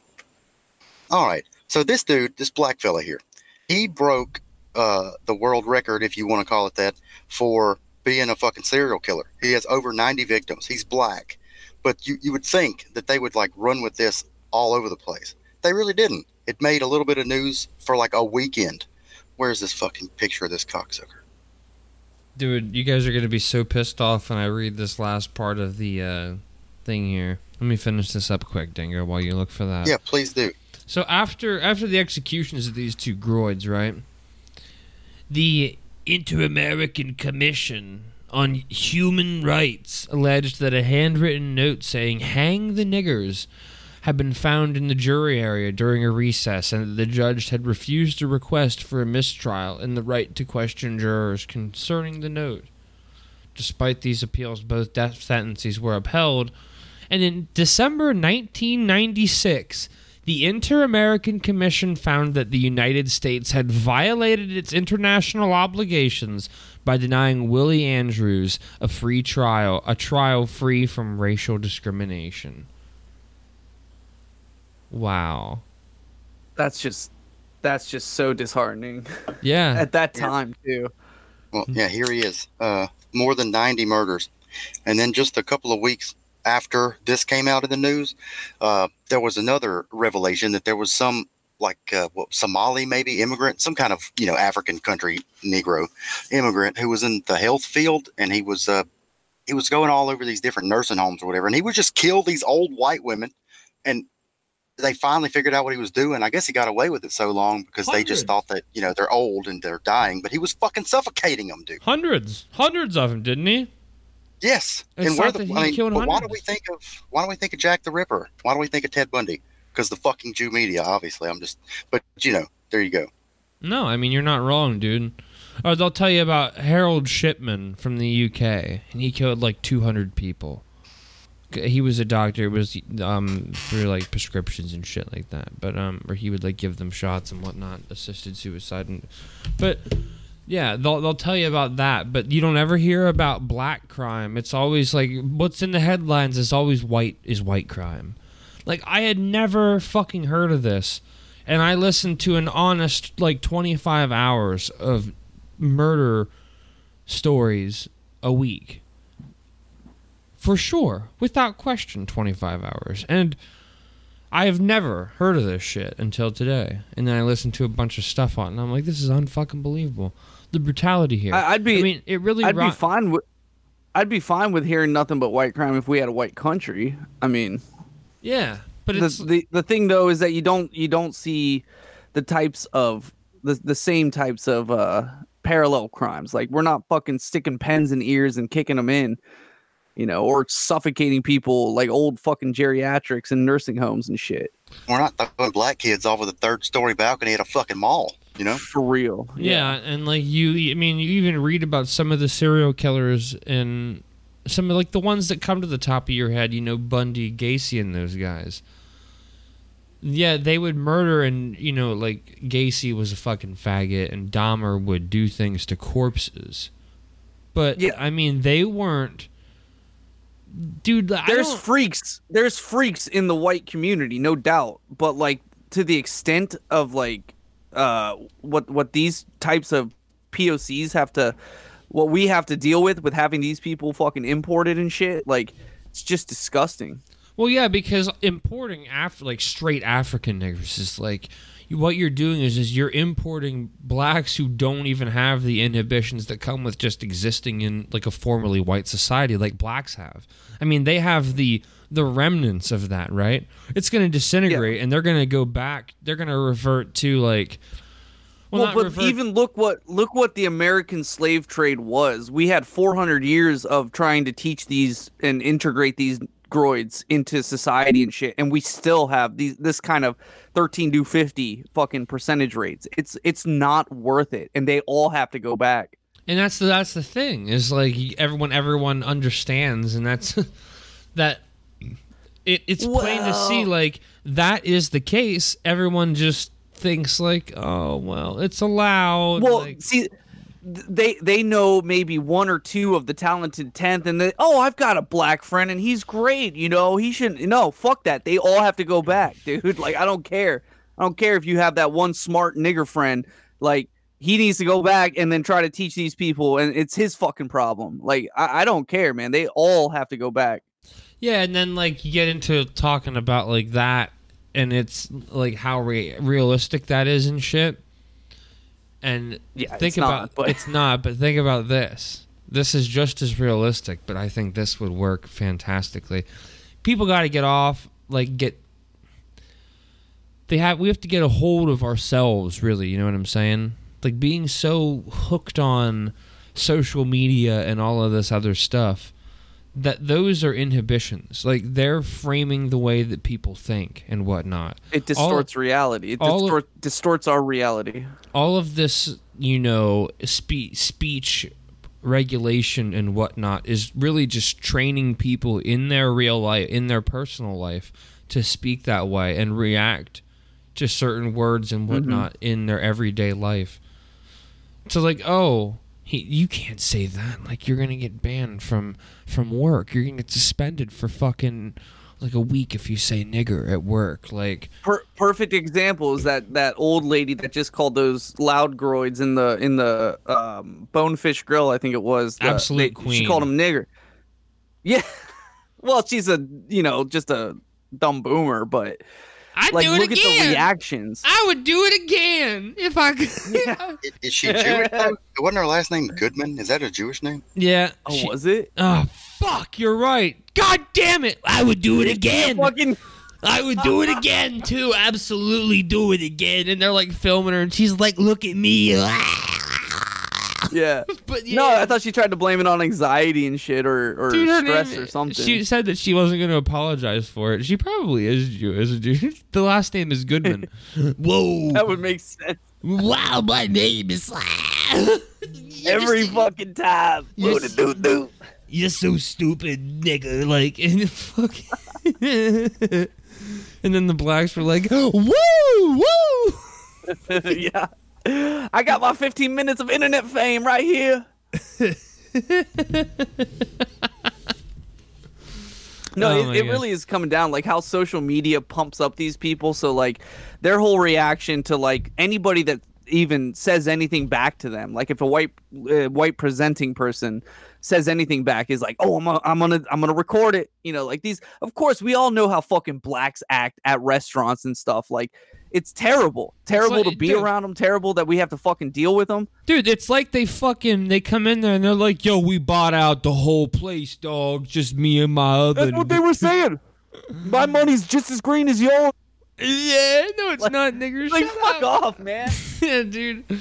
Speaker 5: All right. So this dude, this black fella here, he broke uh, the world record, if you want to call it that, for being a fucking serial killer. He has over 90 victims. He's black. But you, you would think that they would like run with this all over the place. They really didn't. It made a little bit of news for like a weekend. Where's this fucking picture of this cocksucker?
Speaker 3: Dude, you guys are gonna be so pissed off when I read this last part of the uh, thing here. Let me finish this up quick, Dingo, while you look for that.
Speaker 5: Yeah, please do.
Speaker 3: So after after the executions of these two groids, right? The Inter-American Commission on Human Rights alleged that a handwritten note saying "Hang the niggers" had been found in the jury area during a recess, and that the judge had refused a request for a mistrial and the right to question jurors concerning the note. Despite these appeals, both death sentences were upheld, and in December 1996, the Inter American Commission found that the United States had violated its international obligations by denying Willie Andrews a free trial, a trial free from racial discrimination. Wow.
Speaker 4: That's just that's just so disheartening
Speaker 3: Yeah.
Speaker 4: at that time too.
Speaker 5: Well, yeah, here he is. Uh, more than 90 murders. And then just a couple of weeks after this came out in the news, uh, there was another revelation that there was some like uh, what, Somali maybe immigrant, some kind of you know African country Negro immigrant who was in the health field, and he was uh, he was going all over these different nursing homes or whatever, and he would just kill these old white women, and they finally figured out what he was doing. I guess he got away with it so long because they just thought that you know they're old and they're dying, but he was fucking suffocating them, dude.
Speaker 3: Hundreds, hundreds of them, didn't he?
Speaker 5: Yes,
Speaker 3: It's
Speaker 5: and where the I mean, but why do we think of why do we think of Jack the Ripper? Why do we think of Ted Bundy? Because the fucking Jew media, obviously. I'm just, but you know, there you go.
Speaker 3: No, I mean you're not wrong, dude. Or they'll tell you about Harold Shipman from the UK, and he killed like 200 people. He was a doctor. It was um for like prescriptions and shit like that. But um, or he would like give them shots and whatnot, assisted suicide. And but yeah, they'll they'll tell you about that. But you don't ever hear about black crime. It's always like what's in the headlines is always white is white crime. Like I had never fucking heard of this and I listened to an honest like 25 hours of murder stories a week. For sure, without question 25 hours. And I have never heard of this shit until today. And then I listened to a bunch of stuff on it and I'm like this is unfucking believable. The brutality here.
Speaker 4: I- I'd be-
Speaker 3: I mean, it really
Speaker 4: I'd be fine with. I'd be fine with hearing nothing but white crime if we had a white country. I mean,
Speaker 3: Yeah, but
Speaker 4: the, the the thing though is that you don't you don't see the types of the the same types of uh parallel crimes. Like we're not fucking sticking pens in ears and kicking them in, you know, or suffocating people like old fucking geriatrics and nursing homes and shit.
Speaker 5: We're not throwing black kids off of the third story balcony at a fucking mall. You know,
Speaker 4: For real.
Speaker 3: Yeah, and like you, I mean, you even read about some of the serial killers and some of like the ones that come to the top of your head. You know, Bundy, Gacy, and those guys. Yeah, they would murder, and you know, like Gacy was a fucking faggot, and Dahmer would do things to corpses. But
Speaker 4: Yeah.
Speaker 3: I mean, they weren't. Dude,
Speaker 4: there's freaks. There's freaks in the white community no doubt. But like to the extent of like uh what what these types of pocs have to what we have to deal with with having these people fucking imported and shit like it's just disgusting.
Speaker 3: Well, yeah, because importing af- like straight African niggers is like what you're doing is is you're importing blacks who don't even have the inhibitions that come with just existing in like a formerly white society like blacks have. I mean, they have the the remnants of that, right? It's going to disintegrate and they're going to go back. They're going to revert to like well,
Speaker 4: well, but
Speaker 3: revert-
Speaker 4: even look what look what the American slave trade was. We had 400 years of trying to teach these and integrate these groids into society and shit, and we still have these this kind of 13 to 50 fucking percentage rates. It's it's not worth it, and they all have to go back.
Speaker 3: and that's the that's the thing is like everyone everyone understands and that's that it, it's plain to see like that is the case everyone just thinks like oh well it's allowed
Speaker 4: Well,
Speaker 3: like,
Speaker 4: see, they they know maybe one or two of the talented tenth, and they oh, I've got a black friend and he's great. You know, he shouldn't. No, fuck that. They all have to go back, dude. Like I don't care. I don't care if you have that one smart nigger friend. Like he needs to go back and then try to teach these people, and it's his fucking problem. Like I, I don't care, man. They all have to go back.
Speaker 3: yeah and then like you get into talking about like that and it's like how re- realistic that is and shit and
Speaker 4: Yeah,
Speaker 3: think
Speaker 4: it's
Speaker 3: about
Speaker 4: not, but-
Speaker 3: it's not but think about this. This is just as realistic but i think this would work fantastically. People got to get off like get they have we have to get a hold of ourselves really you know what i'm saying? Like being so hooked on social media and all of this other stuff that those are inhibitions like they're framing the way that people think and whatnot
Speaker 4: It
Speaker 3: All-
Speaker 4: distorts reality. It
Speaker 3: all of-
Speaker 4: distorts our reality.
Speaker 3: all of this, you know, spe- speech regulation and whatnot is really just training people in their real life, in their personal life, to speak that way and react to certain words and mm-hmm. whatnot in their everyday life. So, like, oh, he, you can't say that. Like, you're gonna get banned from from work. You're gonna get suspended for fucking like a week if you say nigger at work. Like,
Speaker 4: per- perfect example is that that old lady that just called those loud groids in the in the um, bonefish grill. I think it was the-
Speaker 3: Absolute
Speaker 4: they-
Speaker 3: queen.
Speaker 4: She called him nigger. Yeah, well, she's a you know just a dumb boomer, but
Speaker 3: I
Speaker 4: like
Speaker 3: do it
Speaker 4: look at the
Speaker 3: again.
Speaker 4: reactions.
Speaker 3: I would do it again if I could.
Speaker 4: Yeah.
Speaker 5: is, is she Jewish? though? Wasn't her last name Goodman? Is that a Jewish name?
Speaker 3: yeah.
Speaker 4: Oh,
Speaker 3: she-
Speaker 4: was it?
Speaker 3: oh, fuck! You're right. God damn it! I would do it again.
Speaker 4: Fucking
Speaker 3: I would do it again too. Absolutely do it again. And they're like filming her, and she's like, "Look at me."
Speaker 4: Yeah.
Speaker 3: But yeah,
Speaker 4: No, I thought she tried to blame it on anxiety and shit or, or
Speaker 3: Dude,
Speaker 4: stress
Speaker 3: name-
Speaker 4: or something.
Speaker 3: She said that she wasn't going to apologize for it. She probably is Jewish, dude. The last name is Goodman. Whoa!
Speaker 4: that would make sense
Speaker 3: wow, my name is.
Speaker 4: every fucking time.
Speaker 3: Yes.
Speaker 4: Do do do.
Speaker 3: You're so stupid, nigga. Like, and fucking. and then the blacks were like, "Woo, woo!"
Speaker 4: yeah. I got my 15 minutes of internet fame right here. no,
Speaker 3: Oh
Speaker 4: it, it really is coming down like how social media pumps up these people. So like their whole reaction to like anybody that even says anything back to them, like if a white uh, white presenting person says anything back is like, oh, I'm gonna, I'm gonna I'm gonna record it. You know, like these. Of course, we all know how fucking blacks act at restaurants and stuff. Like it's terrible, terrible
Speaker 3: like-
Speaker 4: to be
Speaker 3: dude.
Speaker 4: around them. Terrible that we have to fucking deal with them.
Speaker 3: Dude, it's like they fucking they come in there and they're like, "Yo, we bought out the whole place, dog. Just me and my other."
Speaker 4: That's what they were saying. My money's just as green as yours.
Speaker 3: Yeah, no, it's not, nigger.
Speaker 4: Like,
Speaker 3: Shut
Speaker 4: fuck
Speaker 3: up.
Speaker 4: off, man.
Speaker 3: yeah, dude. I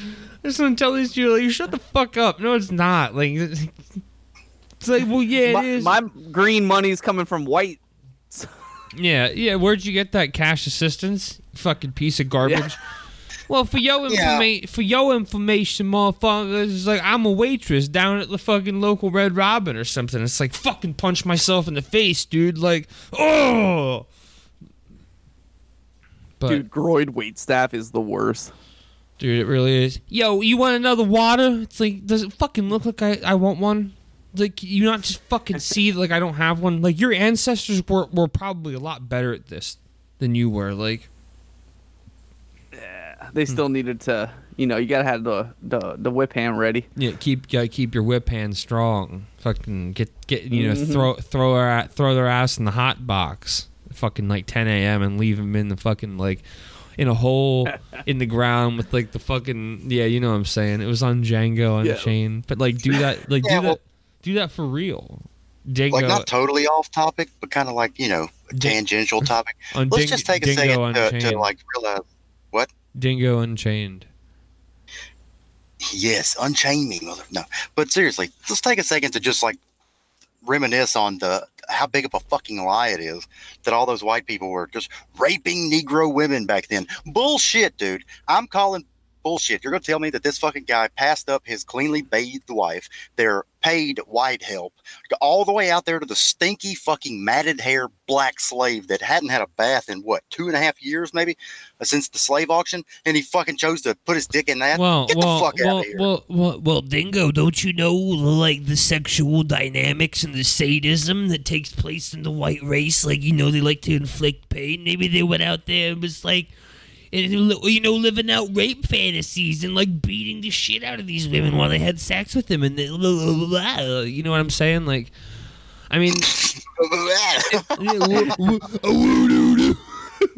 Speaker 3: just want to tell these people, like, shut the fuck up. No, it's not. Like, it's like, well, yeah, it
Speaker 4: my,
Speaker 3: is.
Speaker 4: my green money's coming from white.
Speaker 3: yeah, yeah. Where'd you get that cash assistance? Fucking piece of garbage. Well, for your
Speaker 5: Yeah.
Speaker 3: for your information, motherfuckers, it's like I'm a waitress down at the fucking local Red Robin or something. It's like fucking punch myself in the face, dude. Like, oh. But
Speaker 4: Dude, groid wait staff is the worst.
Speaker 3: Dude, it really is. Yo, you want another water? It's like, does it fucking look like I, I want one? Like, you not just fucking see like I don't have one? Like, your ancestors were, were probably a lot better at this than you were. Like,
Speaker 4: They still needed to, you know, you gotta have the the, the whip hand ready.
Speaker 3: yeah, keep gotta keep your whip hand strong. Fucking get get you know
Speaker 4: Mhm.
Speaker 3: throw throw her throw their ass in the hot box. Fucking like 10 a.m. and leave them in the fucking like in a hole in the ground with like the fucking yeah, you know what I'm saying. It was on Django
Speaker 4: Yeah.
Speaker 3: Unchained, but like do that like
Speaker 5: Yeah,
Speaker 3: do
Speaker 5: well-
Speaker 3: that do that for real. Django
Speaker 5: Like not totally off topic, but kind of like you know a tangential topic. Let's
Speaker 3: Ding-
Speaker 5: just take a
Speaker 3: Dingo
Speaker 5: second to,
Speaker 3: Unchained.
Speaker 5: to like realize.
Speaker 3: Dingo Unchained.
Speaker 5: Yes, unchain me, mother. No, but seriously, let's take a second to just like reminisce on the how big of a fucking lie it is that all those white people were just raping Negro women back then. Bullshit, dude. I'm calling bullshit. You're gonna tell me that this fucking guy passed up his cleanly bathed wife, their paid white help, all the way out there to the stinky fucking matted hair black slave that hadn't had a bath in what two and a half years maybe uh, since the slave auction, and he fucking chose to put his dick in that.
Speaker 3: Well,
Speaker 5: Get
Speaker 3: well,
Speaker 5: the fuck
Speaker 3: well,
Speaker 5: out of here.
Speaker 3: well, well, well, Dingo, don't you know like the sexual dynamics and the sadism that takes place in the white race? Like, you know, they like to inflict pain. Maybe they went out there and was like, and, you know, living out rape fantasies and like beating the shit out of these women while they had sex with them, and they, you know what I'm saying? Like, I mean,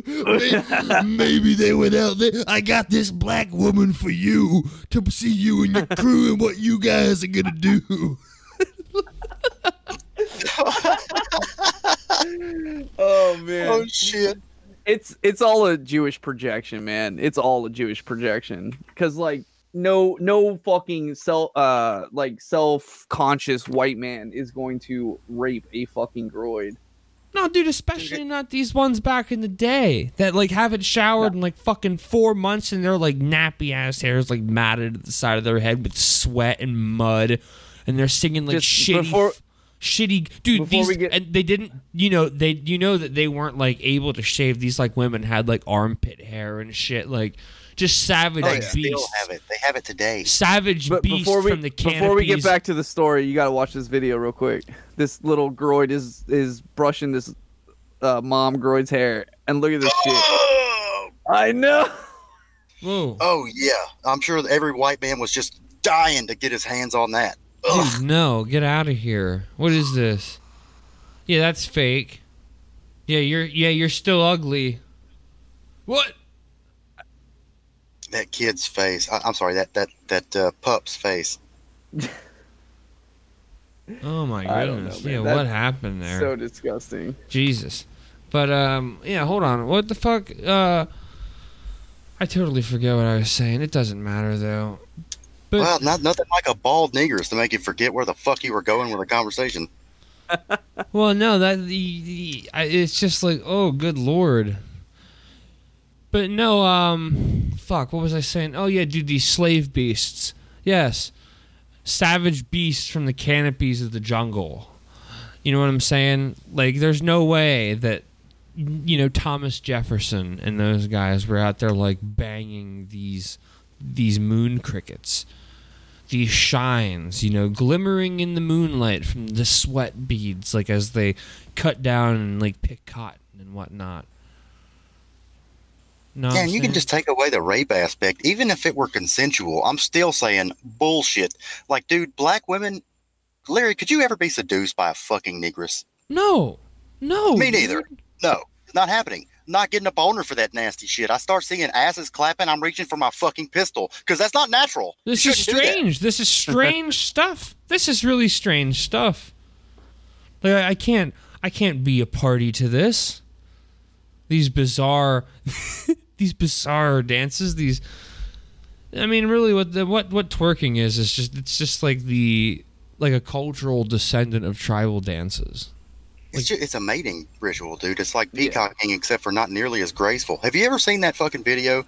Speaker 3: Maybe they went out there. I got this black woman for you to see you and your crew and what you guys are gonna do.
Speaker 4: Oh man.
Speaker 5: oh shit.
Speaker 4: It's it's all a Jewish projection, man. It's all a Jewish projection. Cause like no no fucking self uh like self conscious white man is going to rape a fucking groid.
Speaker 3: No, dude, especially not these ones back in the day that like haven't showered in like fucking four months and they're like nappy ass hairs like matted at the side of their head with sweat and mud, and they're singing like
Speaker 4: Just
Speaker 3: shitty.
Speaker 4: before-
Speaker 3: Shitty dude,
Speaker 4: before
Speaker 3: these
Speaker 4: get-
Speaker 3: and they didn't, you know, they you know that they weren't like able to shave. These like women had like armpit hair and shit, like just savage
Speaker 5: They
Speaker 3: beasts.
Speaker 5: still have it. They have it today.
Speaker 3: savage
Speaker 4: But
Speaker 3: beast
Speaker 4: before we
Speaker 3: from the canopies.
Speaker 4: before we get back to the story, you gotta watch this video real quick. This little groid is is brushing this uh, mom groid's hair, and look at this shit.
Speaker 5: Oh,
Speaker 4: I know.
Speaker 3: Whoa,
Speaker 5: oh yeah, I'm sure every white man was just dying to get his hands on that. Ugh.
Speaker 3: dude, no, get out of here. What is this? Yeah, that's fake. Yeah, you're yeah, you're still ugly. What?
Speaker 5: That kid's face. I, I'm sorry. That that that uh, pup's face.
Speaker 3: Oh my
Speaker 4: I don't
Speaker 3: goodness.
Speaker 4: know, man.
Speaker 3: yeah,
Speaker 4: That-
Speaker 3: what happened there?
Speaker 4: So disgusting.
Speaker 3: Jesus. But um, yeah, hold on. What the fuck? Uh, I totally forget what I was saying. It doesn't matter though. But
Speaker 5: Well, not nothing like a bald niggers to make you forget where the fuck you were going with a conversation.
Speaker 3: Well, no, that the, the I, it's just like, oh, good lord. But no, um, fuck, what was I saying? Oh yeah, dude, these slave beasts. Yes, savage beasts from the canopies of the jungle. You know what I'm saying? Like, there's no way that you know Thomas Jefferson and those guys were out there like banging these these moon crickets these shines, you know, glimmering in the moonlight from the sweat beads, like as they cut down and like pick cotton and whatnot. No,
Speaker 5: Yeah, and you can just take away the rape aspect, even if it were consensual. I'm still saying bullshit. Like, dude, black women. Larry, could you ever be seduced by a fucking negress?
Speaker 3: no, no,
Speaker 5: Me
Speaker 3: dude.
Speaker 5: neither. No, it's not happening. Not getting a boner for that nasty shit. I start seeing asses clapping. I'm reaching for my fucking pistol because that's not natural.
Speaker 3: This is
Speaker 5: shouldn't do that.
Speaker 3: strange. This is strange stuff. This is really strange stuff. Like I I can't, I can't be a party to this. These bizarre, these bizarre dances. These, I mean, really, what the what what twerking is is just it's just like the like a cultural descendant of tribal dances.
Speaker 5: It's, just, it's a mating ritual, dude. It's like peacocking, except for not nearly as graceful. Have you ever seen that fucking video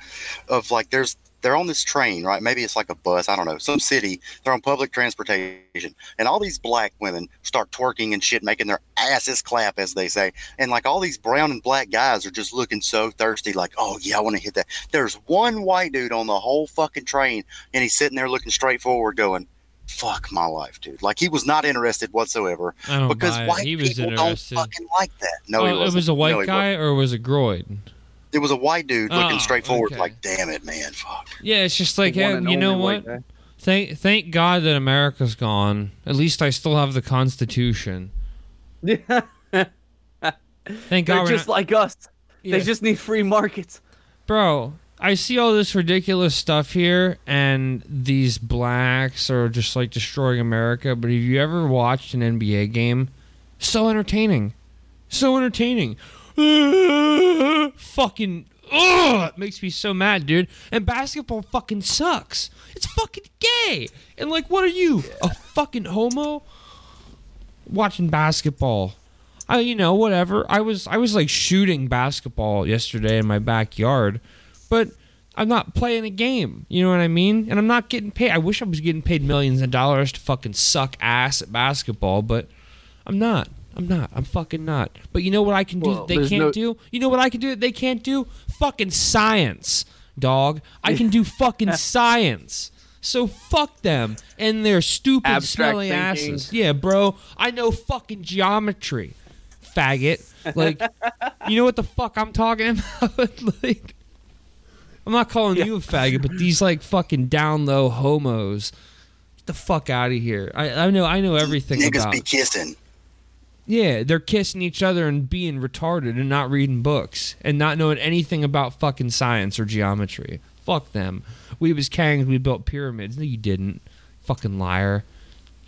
Speaker 5: of like there's they're on this train, right? Maybe it's like a bus, I don't know, some city. They're on public transportation, and all these black women start twerking and shit, making their asses clap, as they say. And like all these brown and black guys are just looking so thirsty, like, oh yeah, I want to hit that. There's one white dude on the whole fucking train, and he's sitting there looking straight forward, going. Fuck my life, dude. Like he was not interested whatsoever
Speaker 3: I don't
Speaker 5: because
Speaker 3: buy it.
Speaker 5: white
Speaker 3: He was
Speaker 5: people
Speaker 3: interested.
Speaker 5: don't fucking like that. No,
Speaker 3: oh,
Speaker 5: he
Speaker 3: it
Speaker 5: wasn't.
Speaker 3: was a white
Speaker 5: No, he
Speaker 3: guy or was it Groyd?
Speaker 5: It was a white dude looking
Speaker 3: Oh,
Speaker 5: straight forward,
Speaker 3: okay.
Speaker 5: like, "Damn it, man, fuck."
Speaker 3: Yeah, it's just like,
Speaker 4: The
Speaker 3: hey, you know what? Thank thank God that America's gone. At least I still have the Constitution.
Speaker 4: Yeah,
Speaker 3: Thank God
Speaker 4: they're
Speaker 3: we're
Speaker 4: just
Speaker 3: not-
Speaker 4: like us.
Speaker 3: Yeah.
Speaker 4: They just need free markets.
Speaker 3: bro. I see all this ridiculous stuff here, and these blacks are just like destroying America. But have you ever watched an NBA game? So entertaining, so entertaining. fucking, ugh, it makes me so mad, dude. And basketball fucking sucks. It's fucking gay. And like, what are you, a fucking homo? Watching basketball. I, you know, whatever. I was, I was like shooting basketball yesterday in my backyard, but I'm not playing a game. You know what I mean? And I'm not getting paid. I wish I was getting paid millions of dollars to fucking suck ass at basketball, but I'm not. I'm not. I'm fucking not. But you know what I can do
Speaker 4: Well,
Speaker 3: that they can't
Speaker 4: no-
Speaker 3: do? You know what I can do that they can't do? Fucking science, dog. I can do fucking science. So fuck them and their stupid
Speaker 4: Abstract
Speaker 3: smelly
Speaker 4: thinking.
Speaker 3: asses. Yeah, bro. I know fucking geometry, faggot. Like, you know what the fuck I'm talking about? like, I'm not calling you a faggot, but these like fucking down low homos. Get the fuck out of here. I, I know I know everything
Speaker 5: Niggas
Speaker 3: about.
Speaker 5: be kissing.
Speaker 3: Yeah, they're kissing each other and being retarded and not reading books and not knowing anything about fucking science or geometry. Fuck them. We was kangs, we built pyramids. No, you didn't. Fucking liar.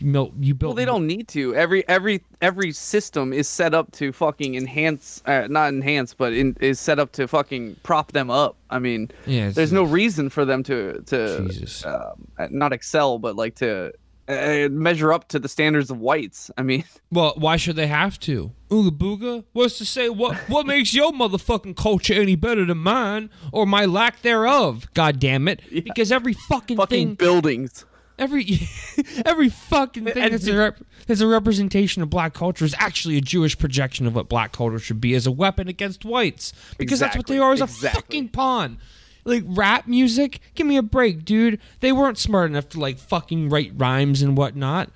Speaker 3: You built. You built.
Speaker 4: Well, they don't need to. Every every every system is set up to fucking enhance, uh, not enhance, but in, is set up to fucking prop them up. I mean,
Speaker 3: Yeah,
Speaker 4: there's no reason for them to to
Speaker 3: Jesus.
Speaker 4: um, not excel, but like to uh, measure up to the standards of whites. I mean,
Speaker 3: Well, why should they have to? Ooga booga? What's to say what what makes your motherfucking culture any better than mine or my lack thereof? God damn it! Because every fucking,
Speaker 4: fucking
Speaker 3: thing,
Speaker 4: buildings.
Speaker 3: Every every fucking thing
Speaker 4: And-
Speaker 3: that's a, rep, that's a representation of black culture is actually a Jewish projection of what black culture should be as a weapon against whites. Because that's what they are as a fucking pawn. Like rap music, give me a break, dude. They weren't smart enough to like fucking write rhymes and whatnot.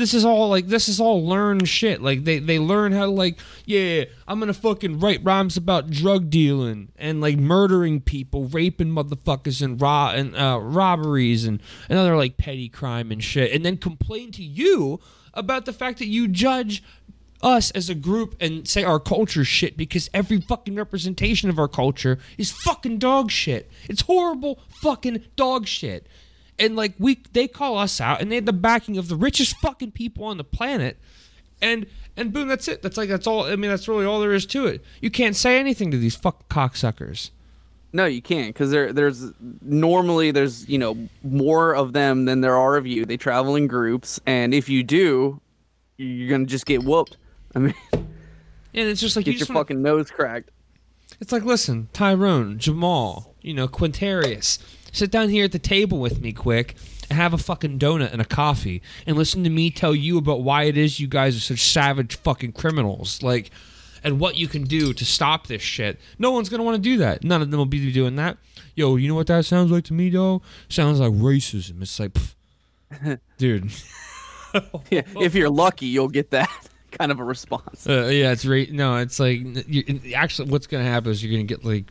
Speaker 3: This is all like this is all learned shit. Like they they learn how to like yeah, I'm gonna fucking write rhymes about drug dealing and like murdering people, raping motherfuckers and raw and uh, robberies and another like petty crime and shit, and then complain to you about the fact that you judge us as a group and say our culture shit because every fucking representation of our culture is fucking dog shit. It's horrible fucking dog shit. And like we they call us out and they had the backing of the richest fucking people on the planet. And and boom, that's it. That's like that's all. I mean, that's really all there is to it. You can't say anything to these fuck cocksuckers.
Speaker 4: No, you can't because there there's normally there's you know more of them than there are of you. They travel in groups, and if you do, you're gonna just get whooped. I mean,
Speaker 3: And it's just like
Speaker 4: get
Speaker 3: you
Speaker 4: your
Speaker 3: wanna-
Speaker 4: fucking nose cracked.
Speaker 3: It's like, listen, Tyrone, Jamal, you know, Quintarius, sit down here at the table with me quick and have a fucking donut and a coffee and listen to me tell you about why it is you guys are such savage fucking criminals. Like, and what you can do to stop this shit. No one's gonna want to do that. None of them will be doing that. Yo, you know what that sounds like to me, though? Sounds like racism. It's like, pff. dude.
Speaker 4: Yeah, if you're lucky, you'll get that kind of a response.
Speaker 3: Uh, yeah, it's right. No, it's like you, actually, what's gonna happen is you're gonna get like,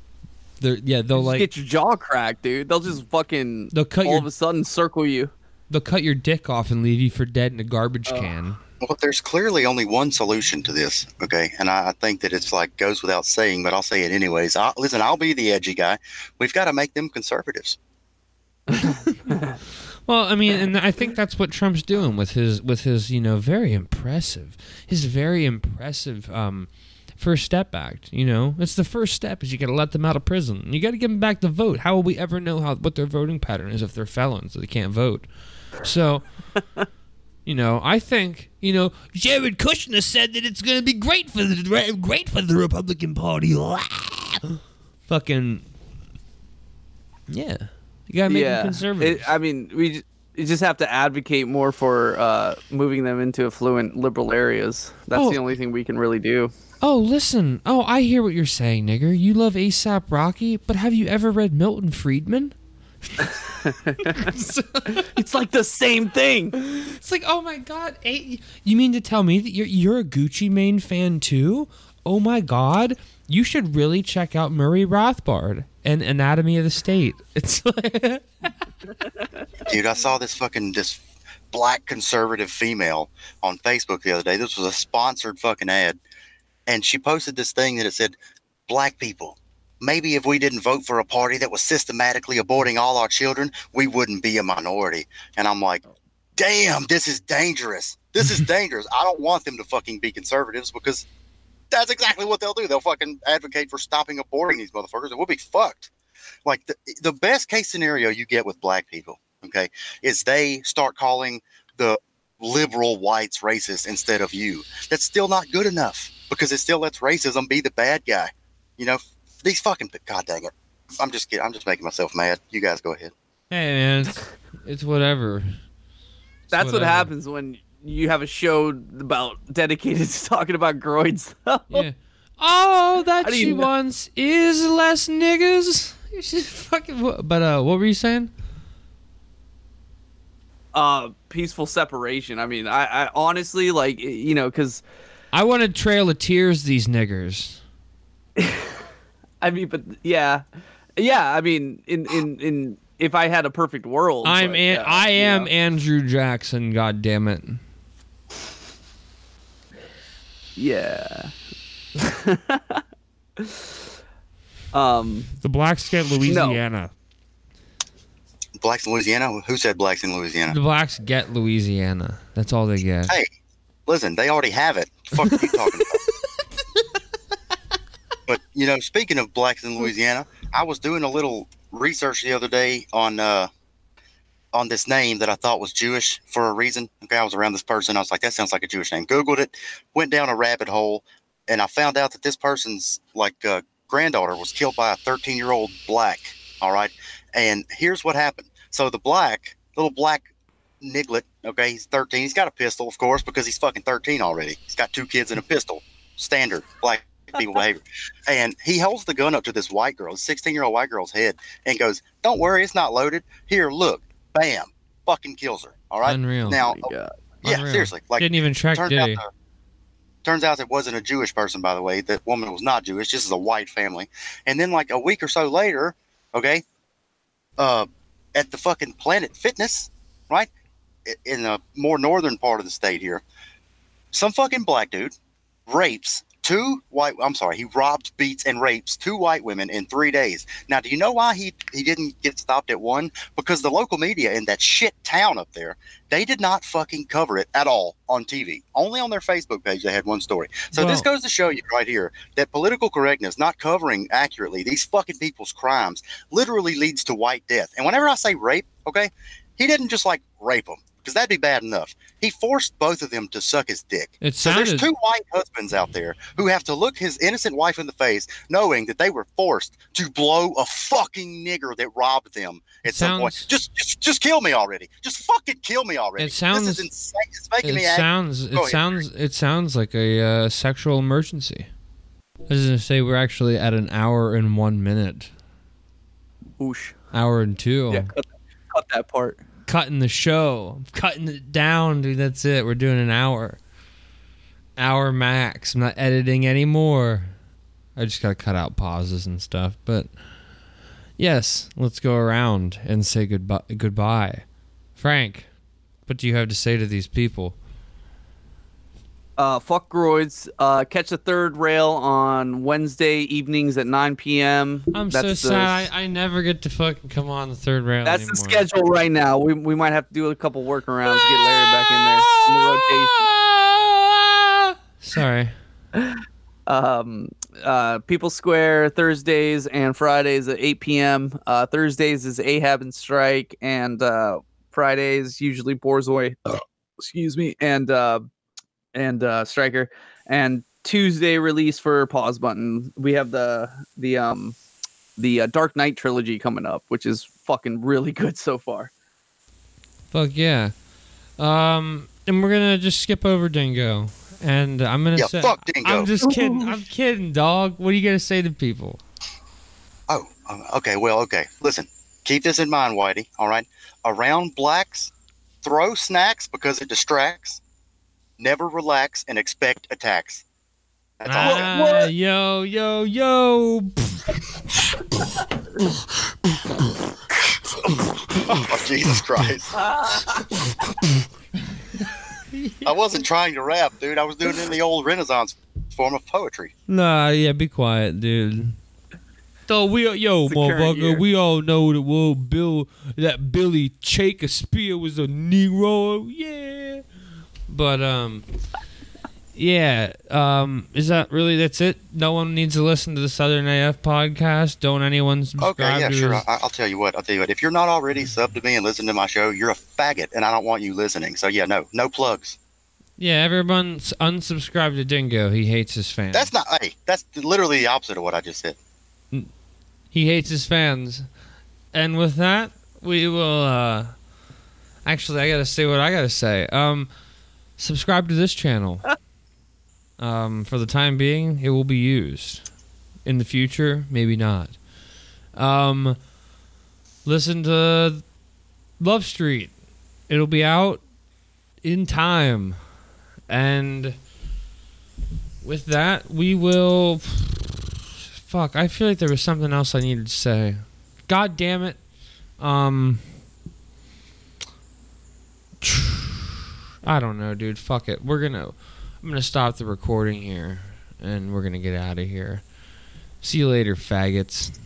Speaker 3: they're yeah, they'll
Speaker 4: Just
Speaker 3: like
Speaker 4: get your jaw cracked, dude. They'll just fucking
Speaker 3: They'll cut
Speaker 4: all
Speaker 3: your-
Speaker 4: of a sudden circle you.
Speaker 3: they'll cut your dick off and leave you for dead in a garbage can.
Speaker 5: Well, there's clearly only one solution to this, okay? And I, I think that it's like goes without saying, but I'll say it anyways. I, listen, I'll be the edgy guy. We've got to make them conservatives.
Speaker 3: Well, I mean, and I think that's what Trump's doing with his with his you know very impressive, his very impressive um, first step act. You know, it's the first step is you got to let them out of prison. You got to give them back the vote. How will we ever know how what their voting pattern is if they're felons so they can't vote? So. You know, I think you know Jared Kushner said that it's going to be great for the great for the Republican Party. Fucking yeah, you gotta make them
Speaker 4: yeah,
Speaker 3: conservative.
Speaker 4: I mean, we you just have to advocate more for uh, moving them into affluent liberal areas. That's
Speaker 3: Oh.
Speaker 4: the only thing we can really do.
Speaker 3: Oh, listen. Oh, I hear what you're saying, nigger. You love ASAP Rocky, but have you ever read Milton Friedman?
Speaker 4: It's like the same thing.
Speaker 3: It's like, oh my god, A- you mean to tell me that you're you're a Gucci Mane fan too? Oh my god, you should really check out Murray Rothbard and Anatomy of the State. It's like,
Speaker 5: Dude, I saw this fucking this black conservative female on Facebook the other day. This was a sponsored fucking ad, and she posted this thing that it said, "Black people, maybe if we didn't vote for a party that was systematically aborting all our children, we wouldn't be a minority." And I'm like, "Damn, this is dangerous. This is dangerous. I don't want them to fucking be conservatives because." That's exactly what they'll do. They'll fucking advocate for stopping aborting these motherfuckers, and we'll be fucked. Like the, the best case scenario you get with black people, okay, is they start calling the liberal whites racist instead of you. That's still not good enough because it still lets racism be the bad guy. You know, these fucking god dang it. I'm just kidding. I'm just making myself mad. You guys go ahead.
Speaker 3: hey man, it's, it's whatever. It's
Speaker 4: That's what happens when you have a show about dedicated to talking about groids. stuff.
Speaker 3: Yeah. Oh, that she
Speaker 4: know-
Speaker 3: wants is less niggas. She's fucking. But uh, what were you saying?
Speaker 4: Uh, peaceful separation. I mean, I, I honestly like you know because
Speaker 3: I want to trail of tears these niggers.
Speaker 4: I mean, but yeah, yeah. I mean, in in in if I had a perfect world,
Speaker 3: I'm
Speaker 4: but,
Speaker 3: an,
Speaker 4: yeah,
Speaker 3: I am
Speaker 4: yeah.
Speaker 3: Andrew Jackson. God damn it.
Speaker 4: Yeah. um.
Speaker 3: The blacks get Louisiana.
Speaker 5: Blacks in Louisiana? Who said blacks in Louisiana?
Speaker 3: The blacks get Louisiana. That's all they get.
Speaker 5: Hey, listen, they already have it. The fuck are you talking about? but you know, speaking of blacks in Louisiana, I was doing a little research the other day on uh on this name that I thought was Jewish for a reason. Okay, I was around this person. I was like, that sounds like a Jewish name. Googled it, went down a rabbit hole, and I found out that this person's like uh, granddaughter was killed by a 13 year old black. All right, and here's what happened. So the black little black Niglet, okay, he's 13. He's got a pistol, of course, because he's fucking 13 already. He's got two kids and a pistol. Standard black people behavior. And he holds the gun up to this white girl, 16 year old white girl's head, and goes, Don't worry, it's not loaded. Here, look. Bam. Fucking kills her. All right.
Speaker 3: Unreal.
Speaker 5: Now,
Speaker 4: my
Speaker 5: yeah,
Speaker 3: Unreal.
Speaker 5: seriously. Like,
Speaker 3: Didn't even check,
Speaker 5: turns
Speaker 3: did
Speaker 5: out,
Speaker 3: he?
Speaker 5: the, turns out it wasn't a Jewish person, by the way. That woman was not Jewish. This is a white family. And then, like a week or so later, okay, uh, at the fucking Planet Fitness, right, i- in a more northern part of the state here, some fucking black dude rapes two white. I'm sorry, he robbed, beats, and rapes two white women in three days. Now, do you know why he he didn't get stopped at one? Because the local media in that shit town up there, they did not fucking cover it at all on TV. Only on their Facebook page they had one story. So this goes to show you right here that political correctness, not covering accurately these fucking people's crimes, literally leads to white death. And whenever I say rape, okay, he didn't just like rape them because that'd be bad enough. He forced both of them to suck his dick.
Speaker 3: It
Speaker 5: So there's two white husbands out there who have to look his innocent wife in the face, knowing that they were forced to blow a fucking nigger that robbed them at some point.
Speaker 3: Sounds-
Speaker 5: Just, just, just kill me already. Just fucking kill me already.
Speaker 3: It sounds-
Speaker 5: This is insane. It's making
Speaker 3: it
Speaker 5: me act.
Speaker 3: sounds it
Speaker 5: ahead.
Speaker 3: sounds it sounds like a uh, sexual emergency. I was gonna say we're actually at an hour and one minute,
Speaker 4: Oosh.
Speaker 3: hour and two.
Speaker 4: Yeah, cut, cut that part.
Speaker 3: Cutting the show, I'm cutting it down, dude. That's it. We're doing an hour, hour max. I'm not editing anymore. I just gotta cut out pauses and stuff. But yes, let's go around and say goodbye. Goodbye, Frank. What do you have to say to these people?
Speaker 4: Uh, fuck Groids. Uh, catch the third rail on Wednesday evenings at 9 p.m.
Speaker 3: I'm
Speaker 4: That's
Speaker 3: so
Speaker 4: the-
Speaker 3: sad. I, I never get to fucking come on the third rail.
Speaker 4: That's the schedule right now. We, we might have to do a couple workarounds to get Larry back in there in the rotation.
Speaker 3: Sorry.
Speaker 4: um, uh, People Square Thursdays and Fridays at 8 p.m. Uh, Thursdays is Ahab and Strike, and uh, Fridays usually Borzoi. excuse me, and uh, and uh, Striker, and Tuesday release for Pause Button. We have the the um the uh, Dark Knight trilogy coming up, which is fucking really good so far.
Speaker 3: Fuck yeah. Um, and we're gonna just skip over Dingo, and I'm gonna
Speaker 5: Yeah,
Speaker 3: say,
Speaker 5: fuck Dingo.
Speaker 3: I'm just kidding. I'm kidding, dog. What are you gonna say to people?
Speaker 5: Oh, uh, okay. Well, okay. Listen, keep this in mind, Whitey. All right. Around blacks, throw snacks because it distracts. Never relax and expect attacks. That's all. I got.
Speaker 3: Ah, yo, yo, yo.
Speaker 5: Oh, Jesus Christ. I wasn't trying to rap, dude. I was doing it in the old Renaissance form of poetry.
Speaker 3: Nah, yeah, be quiet, dude. Though we, yo,
Speaker 4: It's
Speaker 3: motherfucker, we all know that well, Bill, that Billy Shakespeare was a Negro, yeah. But um, yeah, um, is that really? That's it. No one needs to listen to the Southern AF podcast. Don't anyone subscribe
Speaker 5: Okay, yeah,
Speaker 3: to
Speaker 5: sure.
Speaker 3: his-
Speaker 5: I, I'll tell you what. I'll tell you what. If you're not already subbed to me and listening to my show, you're a faggot, and I don't want you listening. So yeah, no, no plugs.
Speaker 3: Yeah, everyone's unsubscribed to Dingo. He hates his fans.
Speaker 5: That's not. Hey, that's literally the opposite of what I just said.
Speaker 3: he hates his fans. And with that, we will uh actually I gotta say what I gotta say. Um subscribe to this channel. um for the time being, it will be used. In the future, maybe not. Um listen to Love Street. It'll be out in time. And with that, we will fuck i feel like there was something else i needed to say god damn it um i don't know dude. Fuck it. We're gonna i'm gonna stop the recording here and we're gonna get out of here. See you later faggots